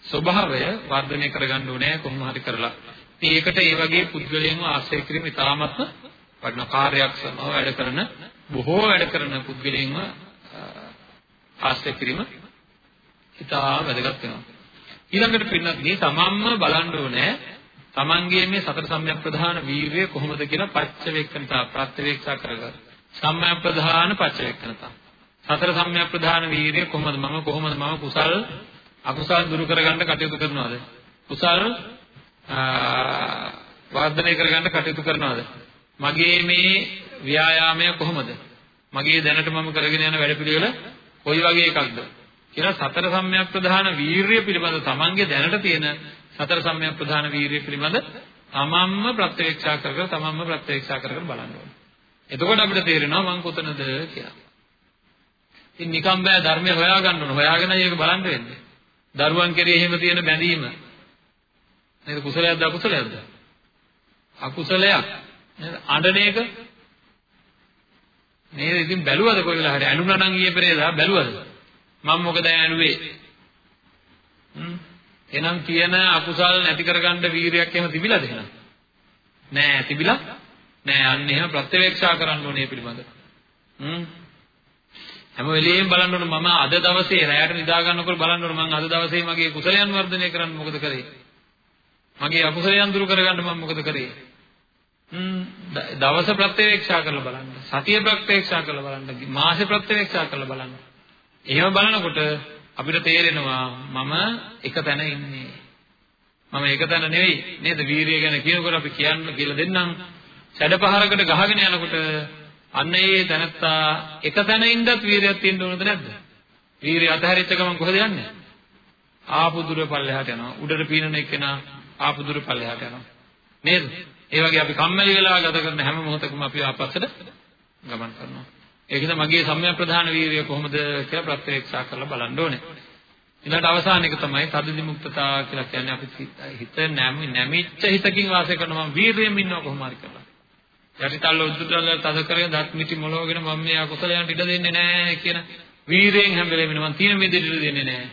ස්වභාවය වර්ධනය කරගන්න ඕනේ කොහොම හරි කරලා. ඉතින් ඒකට ඒ වගේ පුද්ගලයන්ව ආශ්‍රය කිරීම ඉතාමත්ම වටිනා කාර්යයක් සමව වැඩ කරන බොහෝ වැඩ කරන පුද්ගලයන්ව ආශ්‍රය කිරීම ඉතා වැදගත් වෙනවා. ඊළඟට පින්නත් මේ තමන්ම බලන්න ඕනේ තමන්ගේ මේ සතර සම්‍යක් ප්‍රධාන වීර්යය කොහොමද කියලා පච්චවේක්කනතා ප්‍රත්‍යවේක්ෂා කරගන්න. සම්‍යක් ප්‍රධාන පච්චවේක්කනතා සතර සම්‍යක් ප්‍රධාන වීර්යය කොහොමද? මම කොහොමද? මම කුසල් අකුසල් දුරු කරගන්න කටයුතු කරනවද? කුසල් වර්ධනය කරගන්න කටයුතු කරනවද? මගේ මේ ව්‍යායාමය කොහොමද? මගේ දැනට මම කරගෙන යන වැඩපිළිවෙල කොයි වගේ එකක්ද? කියලා සතර සම්‍යක් ප්‍රධාන වීර්යය පිළිබඳ තමන්ගේ දැනට තියෙන සතර සම්‍යක් ප්‍රධාන වීර්යය පිළිබඳ තමන්ම ප්‍රත්‍යක්ෂා කරගෙන තමන්ම ප්‍රත්‍යක්ෂා කරගෙන බලන්න ඕනේ. එතකොට අපිට තේරෙනවා මං කොතනද කියලා. ඉතින් නිකම් බෑ ධර්මය හොයාගන්න ඕන. හොයාගෙනයි ඒක බලන්න වෙන්නේ. දරුවන් කෙරේ එහෙම තියෙන බැඳීම නේද කුසලයක්ද අකුසලයක්ද? අකුසලයක්. නේද? අඬන එක නේද? ඉතින් බැලුවද කොයි වෙලාව හරි ඇඬුණා නම් ඊයේ පෙරේදා බැලුවද? මම මොකද ඇඬුවේ? හ්ම් එහෙනම් කියන අකුසල් නැති කරගන්න වීරියක් එහෙම තිබිලාද එහෙනම්? නෑ තිබිලා නෑ අන්න එහෙම ප්‍රත්‍යවේක්ෂා කරන්න ඕනේ පිළිබඳ. හ්ම් හැම වෙලෙම බලන්න ඕන මම අද දවසේ රැයට නිදා ගන්නකොට බලන්න ඕන මම අද දවසේ මගේ කුසලයන් වර්ධනය කරන්න මොකද කරේ? මගේ අකුසලයන් දුරු කරගන්න මම මොකද කරේ? හ්ම් දවස ප්‍රත්‍යවේක්ෂා කරලා බලන්න. සතිය ප්‍රත්‍යවේක්ෂා කරලා බලන්න. මාසෙ ප්‍රත්‍යවේක්ෂා කරලා බලන්න. එහෙම බලනකොට අපිට තේරෙනවා මම එක තැන ඉන්නේ. මම එක තැන නෙවෙයි නේද? වීරිය ගැන කියනකොට අපි කියන්න කියලා දෙන්නම්. සැඩපහරකට ගහගෙන යනකොට අන්න ඒ තැනත්තා එක තැන ඉඳත් වීරියක් තියෙන්න ඕනද නැද්ද? වීරිය අතහැරිච්ච ගමන් කොහෙද යන්නේ? ආපු දුර පල්ලෙහාට යනවා. උඩට පීනන එක්කෙනා ආපු දුර පල්ලෙහාට යනවා. නේද? ඒ වගේ අපි කම්මැලි වෙලා ගත කරන හැම මොහොතකම අපි ආපස්සට ගමන් කරනවා. ඒකද මගේ සම්‍යක් ප්‍රධාන වීරිය කොහොමද කියලා ප්‍රත්‍යක්ෂා කරලා බලන්න ඕනේ. ඊළඟට අවසාන එක තමයි තදදි මුක්තතා කියලා කියන්නේ අපි හිත නැමිච්ච හිතකින් වාසය කරනවා වීරියෙන් ඉන්නවා කොහොම හරි කරලා. යටිතල්ල උද්දුතල්ල තද කරගෙන දත් මිටි මොලවගෙන මම මේ අකුසලයන්ට ඉඩ දෙන්නේ නැහැ කියන වීරයෙන් හැම වෙලේම මම තීන මිදෙට ඉඩ දෙන්නේ නැහැ.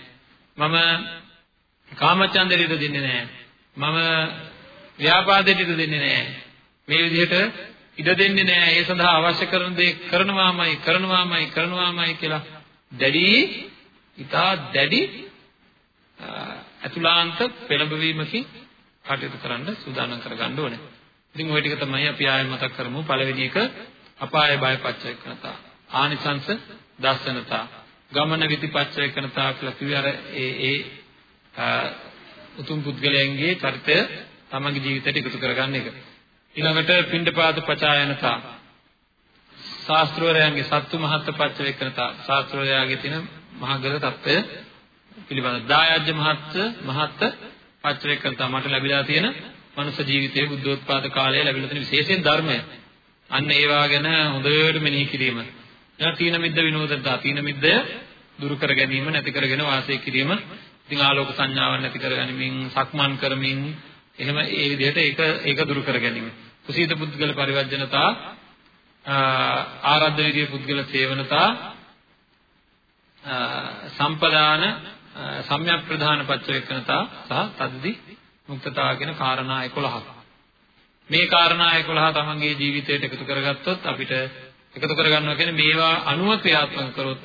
මම කාමචන්දෙට ඉඩ දෙන්නේ නැහැ. මම ව්‍යාපාදෙට ඉඩ දෙන්නේ නැහැ. මේ විදිහට ඉඩ දෙන්නේ නැහැ. ඒ සඳහා අවශ්‍ය කරන දේ කරනවාමයි කරනවාමයි කරනවාමයි කියලා දැඩි ඉතා දැඩි අතුලාන්ත පෙළඹවීමකින් කටයුතු කරන්න සූදානම් කරගන්න ඕනේ. ඉතින් ওই ටික තමයි අපි ආයෙ මතක් කරමු. පළවෙනි එක අපාය බය පච්චේකනතා. ආනිසංස දස්සනතා. ගමන විති පච්චේකනතා කියලා කිව්වේ අර ඒ ඒ උතුම් පුද්ගලයන්ගේ චරිතය තමගේ ජීවිතයට එකතු කරගන්න එක. ඊළඟට පින්ඩපාත පචායනතා. ශාස්ත්‍රවරයන්ගේ සත්තු මහත් පච්චේකනතා. ශාස්ත්‍රවරයාගේ තියෙන මහගල தত্ত্বය පිළිබඳ දායජ්‍ය මහත් මහත් පච්චේකනතා මට ලැබිලා තියෙන මනුෂ්‍ය ජීවිතයේ බුද්ධෝත්පාද කාලයේ ලැබිලා තියෙන විශේෂයෙන් ධර්මය. අන්න ඒවා ගැන හොඳට මෙනෙහි කිරීම. ඊළඟ තීන මිද්ද විනෝදතා තීන මිද්දය දුරු කර ගැනීම නැති කරගෙන වාසය කිරීම. ඉතින් ආලෝක සංඥාවන් නැති කරගනිමින් සක්මන් කරමින් එහෙම ඒ විදිහට ඒක ඒක දුරු කර ගැනීම. කුසීත පුද්ගල පරිවර්ජනතා ආරද්ධ විදියේ පුද්ගල සේවනතා සම්පදාන සම්‍යක් ප්‍රධාන පච්චවේකනතා සහ තද්දි මුක්තතා කියන කාරණා 11ක්. මේ කාරණා 11 තමන්ගේ ජීවිතයට එකතු කරගත්තොත් අපිට එකතු කරගන්නවා කියන්නේ මේවා අනුව ක්‍රියාත්මක කරොත්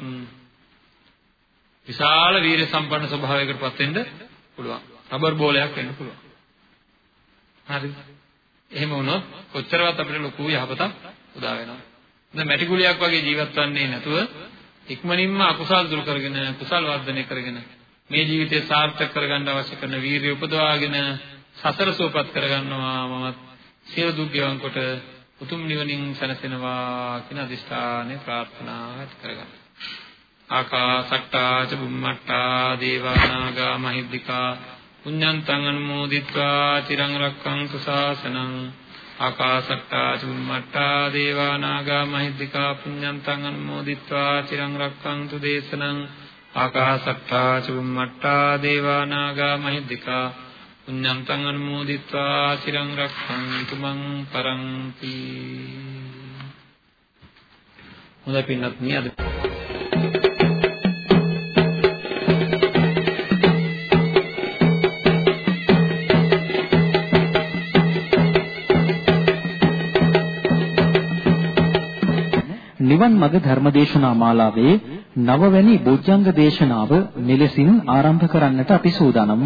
විශාල වීර්ය සම්පන්න ස්වභාවයකටපත් වෙන්න පුළුවන්. රබර් බෝලයක් වෙන්න පුළුවන්. හරිද? එහෙම වුණොත් කොච්චරවත් අපිට ලොකු යහපතක් උදා වෙනවා. දැන් මැටි ගුලියක් වගේ ජීවත් වෙන්නේ නැතුව ඉක්මනින්ම අකුසල් දුරු කරගෙන කුසල් වර්ධනය කරගෙන මේ ජීවිතය සාර්ථක කරගන්න අවශ්‍ය කරන වීරිය උපදවාගෙන සසර සුවපත් කරගන්නවා මමත් සියලු දුක් ගෙවන් කොට උතුම් නිවනින් සැනසෙනවා කියන අදිෂ්ඨානය ප්‍රාර්ථනා කරගන්න. ආකාසට්ටා ච බුම්මට්ටා දේවානාගා මහිද්దికා පුඤ්ඤන්තං අනුමෝදිත්වා තිරං රක්ඛන්තු ශාසනං ආකාසට්ටා ච බුම්මට්ටා දේවානාගා මහිද්దికා පුඤ්ඤන්තං අනුමෝදිත්වා තිරං රක්ඛන්තු දේශනං ආකාසට්ටා චුම්මට්ටා දේවා නාග මහිද්దికා පුඤ්ඤන්තං අනුමෝදිත්වා චිරං රක්ඛන්තු මං පරන්ති හොඳයි පින්නත් නියද නිවන් මඟ ධර්මදේශනා මාලාවේ නවවැනි බොජ්ජංග දේශනාව මෙලෙසින් ආරම්භ කරන්නට අපි සූදානම්